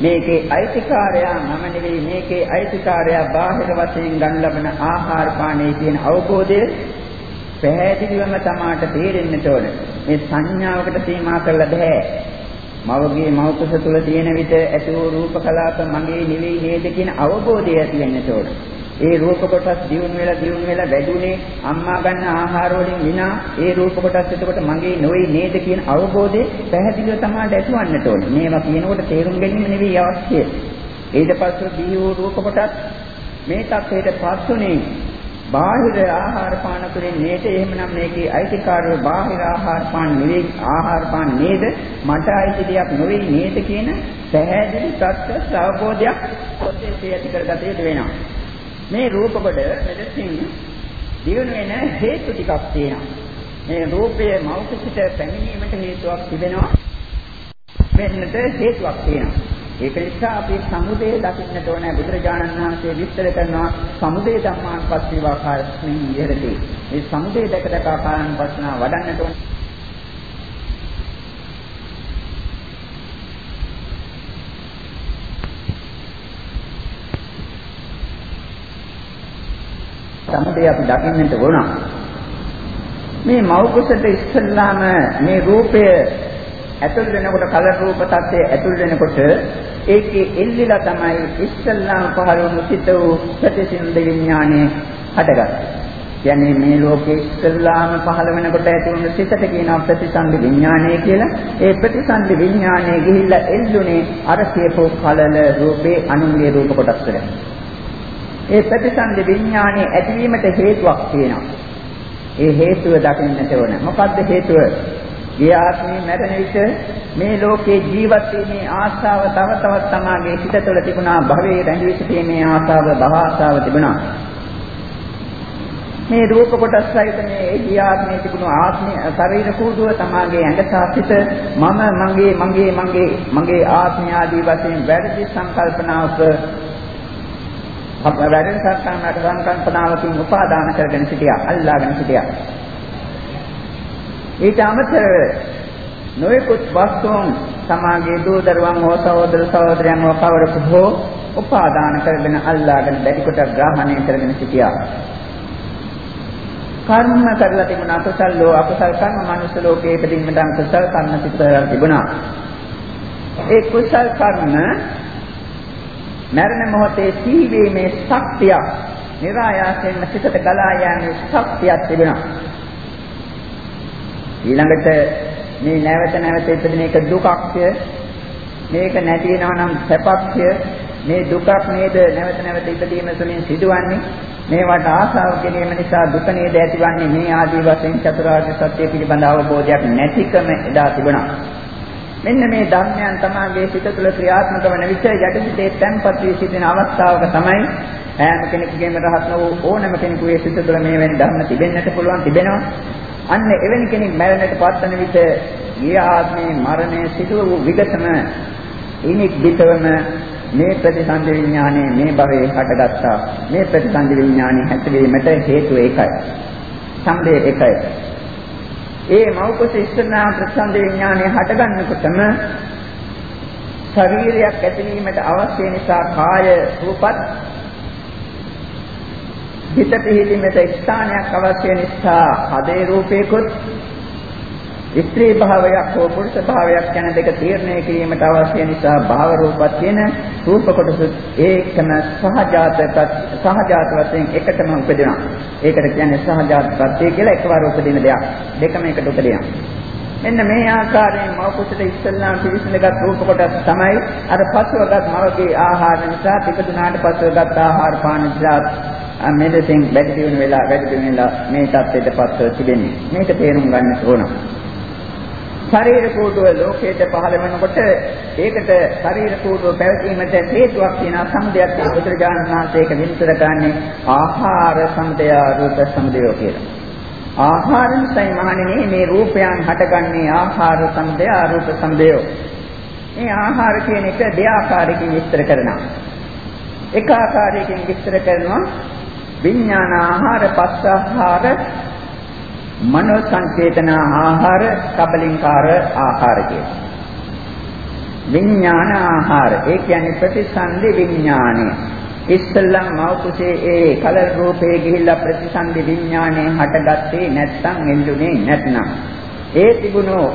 මේකේ අයිතිකාරයා මම නෙවෙයි මේකේ අයිතිකාරයා බාහිර වශයෙන් ගන්න ලබන ආහාර පානයේ තියෙන අවබෝධය පැහැදිලිවම තමාට තේරෙන්නට ඕන. මේ සංඥාවකට සීමා කරලා බෑ. මවගේ මවකුස තුල තියෙන විට ඇති වූ රූප කලාප මගේ නෙවෙයි නේද කියන අවබෝධය තියෙන්නට ඕන. ඒ රූප කොටස් දියුණු වෙලා දියුණු වෙලා වැඩුණේ අම්මා ගන්න ආහාර වලින් විනා ඒ රූප කොටස් එතකොට මගේ නොවේ නේද කියන අවබෝධය පැහැදිලිව තමයි ඇතිවන්නට ඕනේ. මේවා කියනකොට තේරුම් ගැනීම නෙවෙයි අවශ්‍ය. ඊට පස්සේ දී වූ රූප කොටස් මේ තත්ත්වයට පස්සුනේ බාහිර ආහාර පාන තුළින් නේද එහෙමනම් මේකේ අයිතිකාරය බාහිර ආහාර පාන නෙවෙයි ආහාර පාන නේද? මට අයිති දෙයක් නෙවෙයි නේද කියන පැහැදිලි තත්ත්ව අවබෝධයක් පොතේ ඇති කරගත යුතු වෙනවා. මේ රූප කොට මෙලෙසින් දිනු වෙන හේතු ටිකක් තියෙනවා. මේ රූපයේ මෞඛිකට පැමිණීමට හේතුවක් තිබෙනවා. වෙන්නට හේතුවක් තියෙනවා. ඒක නිසා අපි සමුදය දකින්නට ඕනේ බුදුරජාණන් වහන්සේ විස්තර කරනවා සමුදය ධම්මාන් පස්සේ වාකාරස්මින් විහෙරති. මේ සමුදය දැක දැක ආකාරයන් පස්නා වඩන්නට ඕනේ. සමුදය අපි දකින්නට ඕන. මේ මෞකසට ඉස්සල්ලාම මේ රූපය ඇතුල් වෙනකොට කල රූප tattේ ඇතුල් වෙනකොට ඒකේ එල්ලිලා තමයි ඉස්සල්ලාම පහළ වුණු සිත වූ ප්‍රතිසින්ද විඥානේ හටගත්තේ. කියන්නේ මේ ලෝකේ ඉස්සල්ලාම පහළ වෙනකොට ඇති වුණු සිතට කියනවා ප්‍රතිසන්දි විඥානය කියලා. ඒ ප්‍රතිසන්දි විඥානය ගිහිල්ලා එල්ලුනේ අර කියපෝ කලල රූපේ අනුන්ගේ රූප කොටස් වල. ඒ ප්‍රතිසන්දි විඥානයේ ඇතිවීමට හේතුවක් තියෙනවා. ඒ හේතුව දකින්නට ඕන. මොකද්ද හේතුව? ඒ ආත්මේ මැරෙන විට මේ ලෝකේ ජීවත් වීමේ ආශාව තව තවත් තමාගේ සිත තුළ තිබුණා. භවයේ රැඳී සිටීමේ ආශාව භව ආශාව තිබුණා. මේ රූප කොටස් සහිත මේ ඒ ආත්මයේ තිබුණු ආත්මය ශරීර කූඩුව තමාගේ ඇඟ සිත මම මගේ මගේ මගේ මගේ ආත්මය ආදී වශයෙන් වැරදි සංකල්පනාවක අප වැරදි සංකල්පනාවකින් උපාදාන කරගෙන සිටියා අල්ලාගෙන සිටියා. ඊට අමතරව නොයෙකුත් වස්තුන් සමාගයේ දූ දරුවන් හෝ සහෝදර සහෝදරයන් හෝ කවරෙකු හෝ උපාදාන කරගෙන අල්ලාගෙන දැඩි කොට ග්‍රහණය කරගෙන සිටියා. කර්ම කරලා තිබුණ අකුසල් ලෝ අකුසල් කර්ම මනුස්ස ලෝකයේ ඉපදින්නට කුසල් කර්ම සිද්ධ තිබුණා. ඒ කුසල් කර්ම මරණ මොහොතේ සීවීමේ ශක්තිය નિરાයාසයෙන්ම සිතට ගලා යෑමේ ශක්තියක් තිබුණා. ඊළඟට මේ නැවත නැවත ඉපදින එක දුකක්ය. මේක නැති වෙනවා නම් සැපක්ය. මේ දුකක් නේද නැවත නැවත ඉපදීම තුළින් සිදුවන්නේ? මේවට ආශාව කිරීම නිසා දුක නේද ඇතිවන්නේ? මේ ආදී වශයෙන් චතුරාර්ය සත්‍ය පිළිබඳ අවබෝධයක් නැතිකම එදා තිබුණා. මෙන්න මේ ධර්මයන් තමාගේ සිත තුළ ක්‍රියාත්මක වන විට යටිසිතේ තැන්පත් වී සිටින අවස්ථාවක තමයි ඈම කෙනෙකුගේම රහත් වූ ඕනම කෙනෙකුගේ සිත තුළ මේ වැනි ධර්ම තිබෙන්නට පුළුවන් තිබෙනවා. අන්න එවැනි කෙනෙක් මරණයට පත්වන විට ගිය ආත්මේ මරණය සිදු වූ විගතම ඉනික් පිටවම මේ ප්‍රතිසන්දි විඥානයේ මේ භවයේ හටගත්තා. මේ ප්‍රතිසන්දි විඥානයේ හැටවීමට හේතුව ඒකයි. සම්දේ ඒකයි. ඒ මෞකස ඉස්සනා ප්‍රතිසන්දි විඥානයේ හටගන්නකොටම ශරීරයක් ඇතිවීමට අවශ්‍ය නිසා කාය රූපත් හිත පිහිටීමට ස්ථානයක් අවශ්‍ය නිසා හදේ රූපේකොත් ස්ත්‍රී භාවයක් හෝ පුරුෂ භාවයක් යන දෙක තීරණය කිරීමට අවශ්‍ය නිසා භාව රූපත් කියන රූප කොටස ඒකම සහජාත සහජාත වශයෙන් එකටම උපදිනවා. ඒකට කියන්නේ සහජාත ප්‍රත්‍ය කියලා එකවර උපදින දෙයක්. දෙකම එකට උපදිනවා. මෙන්න මේ ආකාරයෙන් මව කුසට ඉස්සල්ලාම පිළිසඳගත් රූප කොටස් තමයි අර පස්වගත් මවගේ ආහාර නිසා ටික දුනාට පස්වගත් ආහාර පාන නිසා මෙලෙසින් වැඩි දියුණු වෙලා වැඩි දියුණු වෙලා මේ தත්ත්වයට පත්ව තිබෙන්නේ. මේක තේරුම් ගන්න ඕන. ශරීර කෝටුව ලෝකයට පහළ වෙනකොට ඒකට ශරීර කෝටුව පැවතීමට හේතුවක් තියෙන සම්දයක් බුදුරජාණන් වහන්සේ ඒක විස්තර කරන්නේ ආහාර සම්දය රූප සම්දය කියලා. ආහාරෙන් සයි මහණෙනි මේ රූපයන් හටගන්නේ ආහාර සම්දය ආරූප සම්දය. මේ ආහාර කියන එක දෙආකාරයකින් විස්තර කරනවා. එක ආකාරයකින් විස්තර කරනවා විඥාන ආහාර, පස්ස ආහාර, මනෝ සංචේතන ආහාර, කබලින්කාර ආහාර කියලා. විඥාන ආහාර ඒ කියන්නේ ප්‍රතිසන්දි විඥානය. ඉස්සල්ලා මව කුසේ ඒ කලර රූපේ ගිහිල්ලා ප්‍රතිසන්දි විඥානය හටගත්තේ නැත්නම් එල්ලුනේ නැත්නම් ඒ තිබුණෝ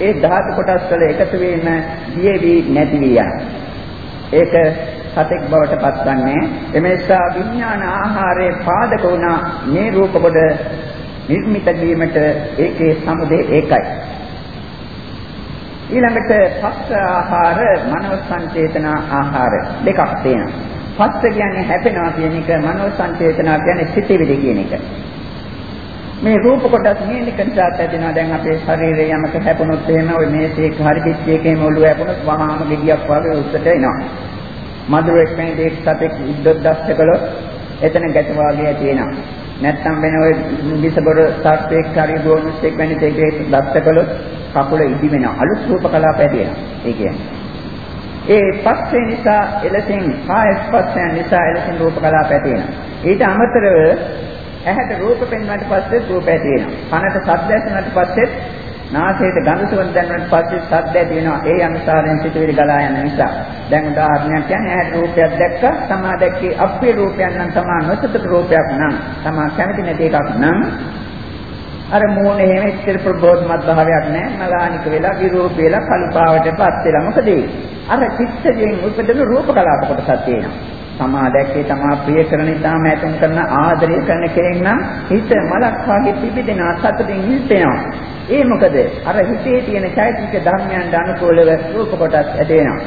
ඒ ධාතු කොටස් වල එකතු වීම දියවි නැති විය. ඒක සතෙක් බවට පත්වන්නේ එමේසා විඥාන ආහාරයේ පාදක වුණා මේ රූප කොට නිර්මිත වීමට ඒකේ සමුදේ ඒකයි. ඊළඟට පස්ස ආහාර මනෝ සංචේතන ආහාර දෙකක් තියෙනවා. පස්ස කියන්නේ හැපෙනවා කියන එක මනෝ සංචේතන කියන්නේ සිටිවිලි කියන එක. මේ රූප කොටස් මේනික නිසා ඇතිවෙනවා දැන් අපේ ශරීරයේ යමක හැපුණොත් එහෙම ওই මේසේක හරි පිටියකේම ඔළුව හැපුණොත් වහාම ගෙඩියක් වගේ උස්සට එනවා. මధుරෙක් වෙන දෙයක් සතෙක් උද්දොත් දැස්ස කළොත් එතන ගැට වාගේ තියෙනවා. නැත්තම් වෙන ඔය විසබර සර්පෙක් හරි ගෝනුස්සෙක් වෙන දෙයක් දැස්ස කළොත් කකුල ඉදි වෙන අලුත් රූප කලාප ඇතිවෙනවා. ඒ කියන්නේ. ඒ පස්සේ නිසා එලෙසින් කාය ස්පර්ශයන් නිසා එලෙසින් රූප කලාප ඇති වෙනවා. ඊට අමතරව ඇහැට රූප පෙන්වන්නට පස්සේ රූප ඇති වෙනවා. කනට ශබ්ද ඇසුනට පස්සේ නාසයට ගඳ සුවඳ දැනෙන්නට පස්සේ ශබ්ද ඇති වෙනවා. ඒ අනුසාරයෙන් සිතුවිලි ගලා යන නිසා. දැන් උදාහරණයක් කියන්නේ ඇහැට රූපයක් දැක්ක තමා දැක්කේ අප්‍රිය රූපයක් නම් තමා නොසතුට රූපයක් නම් තමා කැමති නැති එකක් නම් අර මූණ එහෙම ඉස්තර ප්‍රබෝධමත් භාවයක් නැහැ. මලානික වෙලා විරූප වෙලා කලුපාවටපත් වෙලා. මොකද අර චිත්තයෙන් උපදින රූප කලාප කොටසක් තියෙනවා. තමා දැක්කේ තමා ප්‍රිය කරන ඉතාම ඇතුම් කරන ආදරය කරන කෙනෙක් නම් හිත මලක් වගේ පිබිදෙන සතුටින් හිතෙනවා. ඒ මොකද? අර හිතේ තියෙන චෛතසික ධර්මයන්ට අනුකූලව රූප කොටස් ඇති වෙනවා.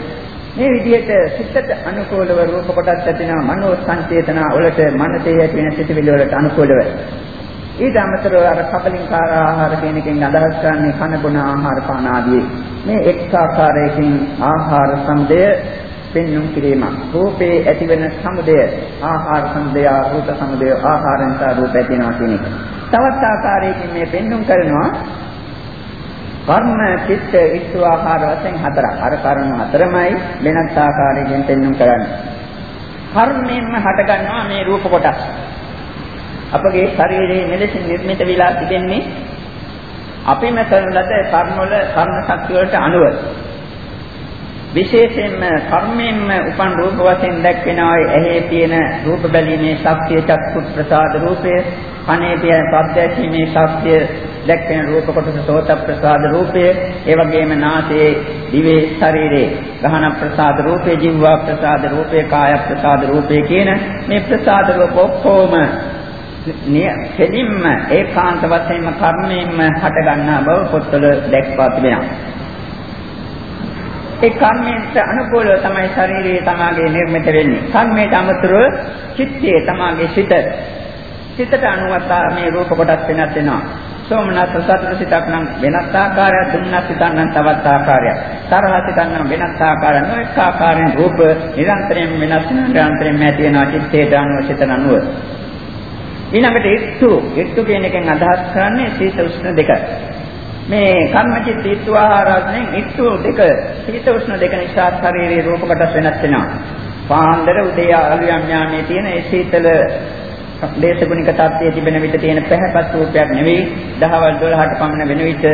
මේ විදිහට සිතට අනුකූලව රූප කොටස් ඇති වෙනවා මනෝ සංචේතන වලට මනසේ ඇති වෙන සිතිවිලි වලට අනුකූලව. ඊට අමතරව අර කපලින්කාර ආහාර කියන එකෙන් අදහස් කරන්නේ කන බොන ආහාර පාන ආදී මේ එක් ආකාරයකින් ආහාර සම්දය පෙන්눔 කිරීම රූපේ ඇතිවෙන සමුදය ආහාර සමුදය රූප සමුදය ආහාරෙන් සා රූප ඇතිවෙනවා කියන එක. තවත් ආකාරයකින් මේ පෙන්눔 කරනවා කර්ම චිත්ත ඉස්තු ආහාර වශයෙන් හතරක්. අර කර්ම හතරමයි වෙනත් ආකාරයකින් පෙන්눔 කරන්නේ. කර්මයෙන්ම හටගන්නවා මේ රූප කොටස්. අපගේ ශරීරයේ මෙලෙසින් නිර්මිත වෙලා තිබෙන්නේ අපිම කරන ලද කර්ම වල කර්ම ශක්තිය වලට අනුව විශේෂයෙන්ම කර්මයෙන්ම උපන් රූප වශයෙන් දැක්වෙනා ඇහි තියෙන රූප බැලීමේ ශක්තිය චක්කු ප්‍රසාද රූපය කනේ තියෙන ශබ්ද ඇසීමේ ශක්තිය දැක්වෙන රූප කොටස සෝත ප්‍රසාද රූපය ඒ වගේම නාසයේ දිවේ ශරීරේ ගහන ප්‍රසාද රූපේ ජීවා ප්‍රසාද රූපේ කාය ප්‍රසාද රූපේ කියන මේ ප්‍රසාද රූප ඔක්කොම කෙලින්ම ඒකාන්ත වශයෙන්ම කර්මයෙන්ම හට ගන්නා බව පොත්වල දැක්වා තිබෙනවා. ඒ කර්මයට අනුකූලව තමයි ශරීරයේ තමාගේ නිර්මිත වෙන්නේ. කර්මයට අමතරව චිත්තයේ තමාගේ සිත සිතට අනුවත මේ රූප කොටස් වෙනස් වෙනවා. සෝමනස්ස සතර සිතක් නම් වෙනස් ආකාරයක් දුන්නස් සිතක් නම් තවත් ආකාරයක්. තරහ සිතක් නම් වෙනස් ආකාරයක් නොඑක ආකාරයෙන් රූප නිරන්තරයෙන් වෙනස් වෙන නිරන්තරයෙන් ඇති වෙනවා චිත්තයට අනුව සිතන අනුව. ඊළඟට ඊත්තු ඊත්තු කියන එකෙන් අදහස් කරන්නේ සීත උෂ්ණ දෙක. මේ කර්මචිත් ඊත්තු ආහාරයෙන් ඊත්තු දෙක සීත උෂ්ණ දෙක නිසා ශරීරයේ රූප කොටස් වෙනස් වෙනවා. පාන්දර උදේ ආලියම් ඥානයේ තියෙන ඒ සීතල දේශගුණික තත්ත්වයේ තිබෙන විට තියෙන පැහැපත් රූපයක් නෙවෙයි දහවල් 12ට පමණ වෙන විට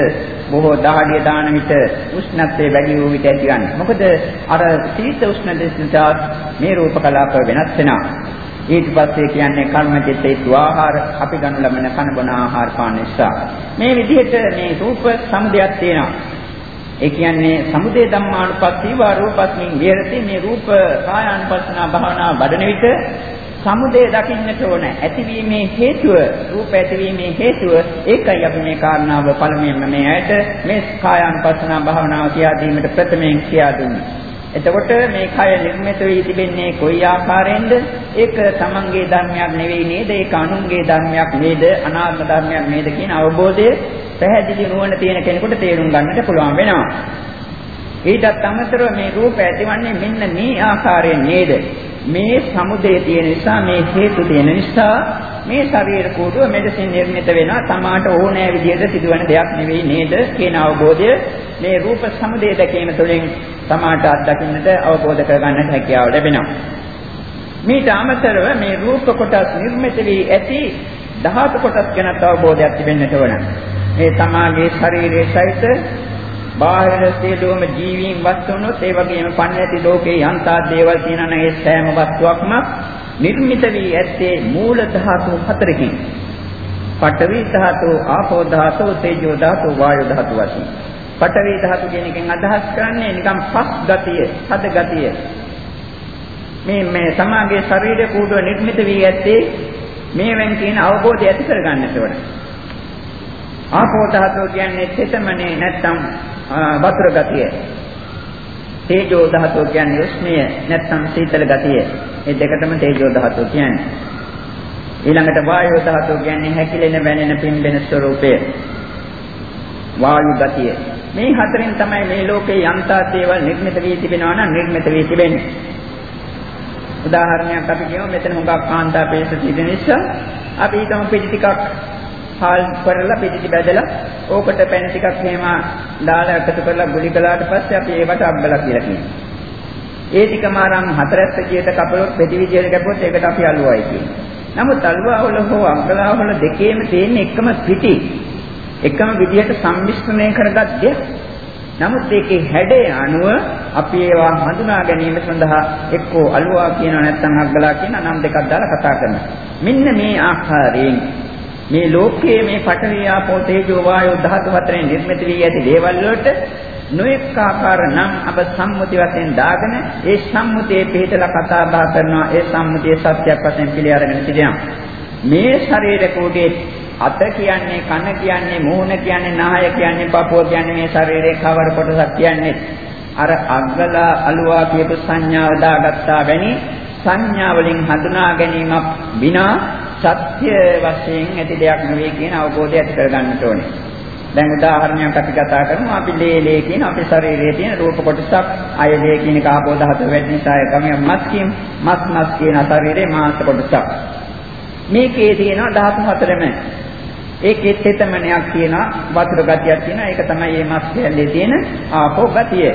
බොහෝ දහඩිය දාන විට උෂ්ණත්වයේ වැඩි වූ විට ඇතිවන්නේ. මොකද අර සීත උෂ්ණ දෙස නිසා මේ රූප කලාප වෙනස් වෙනවා. ඊට පස්සේ කියන්නේ කර්මජිත හේතු ආහාර අපි ගනු ලබන කන බොන ආහාර පාන නිසා මේ විදිහට මේ රූප සමුදයක් තියෙනවා ඒ කියන්නේ සමුදේ ධම්මානුපස්සීව රූපස්මින් විහෙරති මේ රූප කායානුපස්සනා භාවනා වඩන විට සමුදේ දකින්නට ඕන ඇතිවීමේ හේතුව රූප ඇතිවීමේ හේතුව ඒකයි අපි මේ කාරණාව පළමුවෙන්ම මේ ඇයට මේ කායානුපස්සනා භාවනාව කියා දීමට ප්‍රථමයෙන් කියා දුන්නේ එතකොට මේ කය නිර්මිත වී තිබෙන්නේ කොයි ආකාරයෙන්ද? ඒක තමන්ගේ ධර්මයක් නෙවෙයි නේද? ඒක අනුන්ගේ ධර්මයක් නේද? අනාත්ම ධර්මයක් නේද කියන අවබෝධය පැහැදිලි නුවණ තියෙන කෙනෙකුට තේරුම් ගන්නට පුළුවන් වෙනවා. ඊටත් අමතරව මේ රූප ඇතිවන්නේ මෙන්න මේ ආකාරයෙන් නේද? මේ සමුදේ තියෙන නිසා මේ හේතු තියෙන නිසා මේ ශරීර කෝඩුව මෙලෙසින් නිර්මිත වෙනවා තමාට ඕනෑ විදිහට සිදුවන දෙයක් නෙවෙයි නේද කියන අවබෝධය මේ රූප සමුදය දැකීම තුළින් තමාට අත්දකින්නට අවබෝධ කරගන්නට හැකියාව ලැබෙනවා. මේට අමතරව මේ රූප කොටස් නිර්මිත වී ඇති ධාතු කොටස් ගැන අවබෝධයක් තිබෙන්නට ඕන. මේ තමාගේ ශරීරයේ සහිත බාහිර සියලුම ජීවීන් වස්තුනොත් ඒ වගේම පන්නැති ලෝකේ යන්තා දේවල් තියෙනවා ඒ සෑම වස්තුවක්ම නිර්මිත වී ඇත්තේ මූල ධාතු හතරකින්. පඨවි ධාතු, ආපෝ ධාතු, තේජෝ ධාතු, වායු ධාතු වශයෙන්. පඨවි ධාතු කියන එකෙන් අදහස් කරන්නේ නිකම් පස් ගතිය, හද ගතිය. මේ මේ සමාගයේ ශරීරය කූඩුව නිර්මිත වී ඇත්තේ මේවෙන් කියන අවබෝධය ඇති කරගන්නට ඕන. ආපෝ ධාතුව කියන්නේ තෙතමනේ නැත්තම් වතුර ගතිය. තේජෝ ධාතුව කියන්නේ උෂ්ණය නැත්තම් සීතල ගතිය. මේ දෙකටම තේජෝ ධාතුව කියන්නේ. ඊළඟට වායෝ ධාතුව කියන්නේ හැකිලෙන වැනෙන පිම්බෙන ස්වરૂපය. වායු ගතිය. මේ හතරෙන් තමයි මේ ලෝකේ යන්තා දේවල් නිර්මිත වී තිබෙනවා නම් නිර්මිත වී තිබෙන්නේ. උදාහරණයක් අපි කියමු මෙතන හුඟක් කාන්තා පේස තියෙන නිසා අපි හිතමු පිටි ටිකක් හාල් කරලා පිටිටි බැදලා ඕකට පැන් ටිකක් එහෙම දාලා එකතු කරලා ගුලි කළාට පස්සේ අපි ඒවට අබ්බලා කියලා කියනවා. ඒ ටිකම අරන් හතරැස්ස කීයට කපලොත් පෙටි විදියට කැපුවොත් ඒකට අපි අලුවයි කියනවා. නමුත් අලුවා වල හෝ අබ්බලා වල දෙකේම තියෙන එකම පිටි. එකම විදියට සම්මිශ්‍රණය කරගත් දෙයක්. නමුත් ඒකේ හැඩය අනුව අපි ඒවා හඳුනා ගැනීම සඳහා එක්කෝ අලුවා කියනවා නැත්නම් අග්ගලා කියන නම් දෙකක් දාලා කතා කරනවා. මෙන්න මේ ආකාරයෙන් මේ ලෝකයේ මේ පඨවි ආපෝ තේජෝ වායෝ ධාතු හතරෙන් නිර්මිත වී ඇති දේවල් වලට නොඑක ආකාර නම් අප සම්මුති වශයෙන් දාගෙන ඒ සම්මුතියේ පිටලා කතා බහ කරනවා. ඒ සම්මුතියේ සත්‍යයක් වශයෙන් පිළි අරගෙන සිටිනවා. මේ ශරීර කෝඩේ අත කියන්නේ කන කියන්නේ මූණ කියන්නේ නාය කියන්නේ පපුව කියන්නේ මේ ශරීරයේ කවර කොටසක් කියන්නේ? අර අග්ගලා අලුවා කියපු සංඥාව දාගත්තා වැනි සංඥා වලින් හඳුනා ගැනීමක් විනා සත්‍ය වශයෙන් ඇති දෙයක් නෙවෙයි කියන අවබෝධය ඇති කරගන්නට ඕනේ. දැන් උදාහරණයක් අපි කතා කරමු අපි ලේ ලේ කියන අපේ ශරීරයේ තියෙන රූප කොටසක් අය ලේ කියන එක ආපෝ ධාතු වැඩි නිසා එකම මස් කියන මස් මස් කියන ශරීරයේ මාංශ කොටසක්. මේකේ තියෙන ධාතු හතරම ඒකේ තෙතමනයක් තියෙනවා වතුර ගතියක් තියෙනවා ඒක තමයි මේ මස් කැල්ලේ තියෙන ආපෝ ගතිය.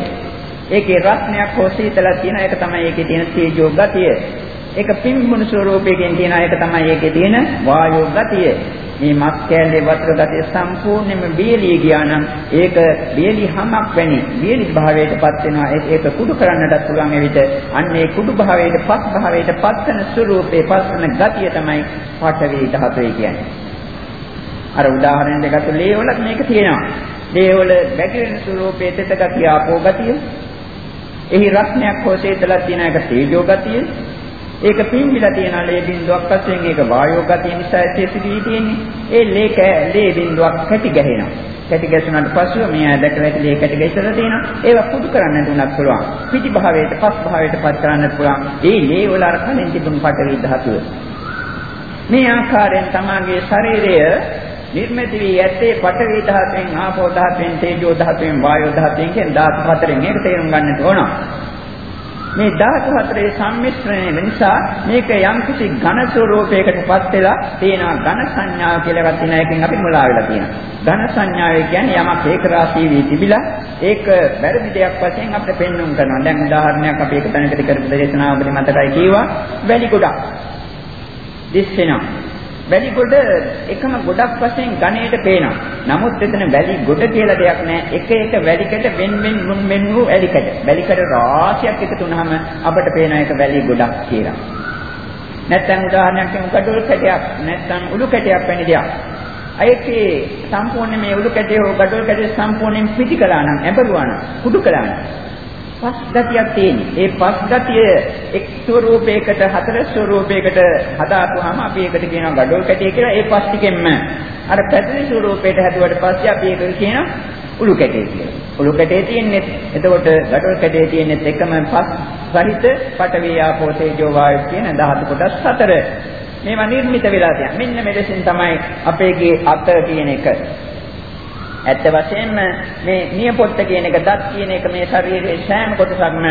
ඒකේ රත්නයක් හෝ සීතලක් තියෙනවා ඒක තමයි ඒකේ තියෙන තේජෝ ගතිය. ඒක පිම්බුන ස්වરૂපයෙන් කියන එක තමයි ඒකේ තියෙන වායෝ ගතිය. මේ මස් කැලේ වතුර ගතිය සම්පූර්ණයෙන්ම බියලී ගියා නම් ඒක බියලි හැමක් වැනි බියලි භාවයටපත් වෙනවා. ඒක කුඩු කරන්නටත් පුළුවන් ඒ විට. අන්න ඒ කුඩු භාවයටපත් භාවයටපත් වෙන ස්වરૂපේ පස්වන ගතිය තමයි පඨවි ධාතුවේ කියන්නේ. අර උදාහරණ දෙකක් තුලේ වලත් මේක තියෙනවා. දේවල බැකිරෙන ස්වરૂපයේ තෙත ගතිය ආපෝ ගතිය එහි රත්නයක් හොසේ තලක් තියෙන එක තේජෝ ගතිය ඒක පිම්බිලා තියෙන ලේ බින්දුවක් වශයෙන් ඒක වායෝ ගතිය නිසා ඇති සිදුවී තියෙන්නේ. ඒ ලේ ලේ බින්දුවක් කැටි ගැහෙනවා. කැටි ගැසුණාට පස්සෙ මේ දැකලා ඇති ලේ කැටි ගැසලා තියෙනවා. ඒවා කුඩු කරන්නට උනත් පුළුවන්. පිටි භාවයට පස් භාවයට පත් කරන්නත් පුළුවන්. ඒ ලේ වල අර කලින් තිබුණු පටවි ධාතුව. මේ ආකාරයෙන් තමාගේ ශරීරය නිර්මිත වී ඇත්තේ පඨවි ධාතුවෙන් ආපෝ ධාතුවෙන් තේජෝ ධාතුවෙන් වායෝ ධාතුවෙන් කියන ධාතු හතරෙන් මේක තේරුම් ගන්නට ඕන. මේ ධාතු හතරේ සම්මිශ්‍රණය නිසා මේක යම්කිසි ඝන ස්වરૂපයකටපත් වෙලා තියෙනවා ඝන සංඥාව කියලා එකක් තියෙන එකෙන් අපි මුලා වෙලා තියෙනවා. ඝන සංඥාව කියන්නේ යමක් ඒක රාශී වී තිබිලා ඒක වැරදි දෙයක් වශයෙන් අපිට පෙන්වන්න කරනවා. දැන් උදාහරණයක් අපි එක තැනකට කරපු දේශනාවකදී මතකයි කිව්වා වැලි ගොඩක් දිස් වෙනවා. වැලි ගොඩ එකම ගොඩක් වශයෙන් ඝණයට පේනවා. නමුත් එතන වැලි ගොඩ කියලා දෙයක් නැහැ. එක එක වැලිකට වෙන වෙන මුන් මෙන් වූ වැලිකට. වැලිකට රාශියක් එකතු වුනහම අපට පේන එක වැලි ගොඩක් කියලා. නැත්නම් උදාහරණයක් කියමු කඩොල් කැටයක් නැත්නම් උළු කැටයක් වැනි දෙයක්. අයකේ සම්පූර්ණ මේ උළු කැටේ හෝ කඩොල් කැටේ සම්පූර්ණයෙන් පිටි කළා නම් ඇඹරුවා නම් කුඩු කළා නම් පස් ගතියක් තියෙන්නේ. ඒ පස් ගතිය එක් ස්වරූපයකට හතර ස්වරූපයකට හදාපුවාම අපි ඒකට කියනවා gadol කැටිය කියලා. ඒ පස් ටිකෙන්ම අර පැතිරි ස්වරූපයට හැදුවට පස්සේ අපි ඒකට කියනවා උළු කැටේ කියලා. උළු කැටේ තියෙන්නේ එතකොට gadol කැටේ තියෙන්නේ එකම පස් සහිත පඨවි ආපෝ තේජෝ වායු කියන ධාතු කොටස් හතර. මේවා නිර්මිත වෙලා තියෙනවා. මෙන්න මෙලෙසින් තමයි අපේගේ අත කියන එක ඇත්ත වශයෙන්ම මේ නියපොත්ත කියන එක දත් කියන එක මේ ශරීරයේ සෑම කොටසක්ම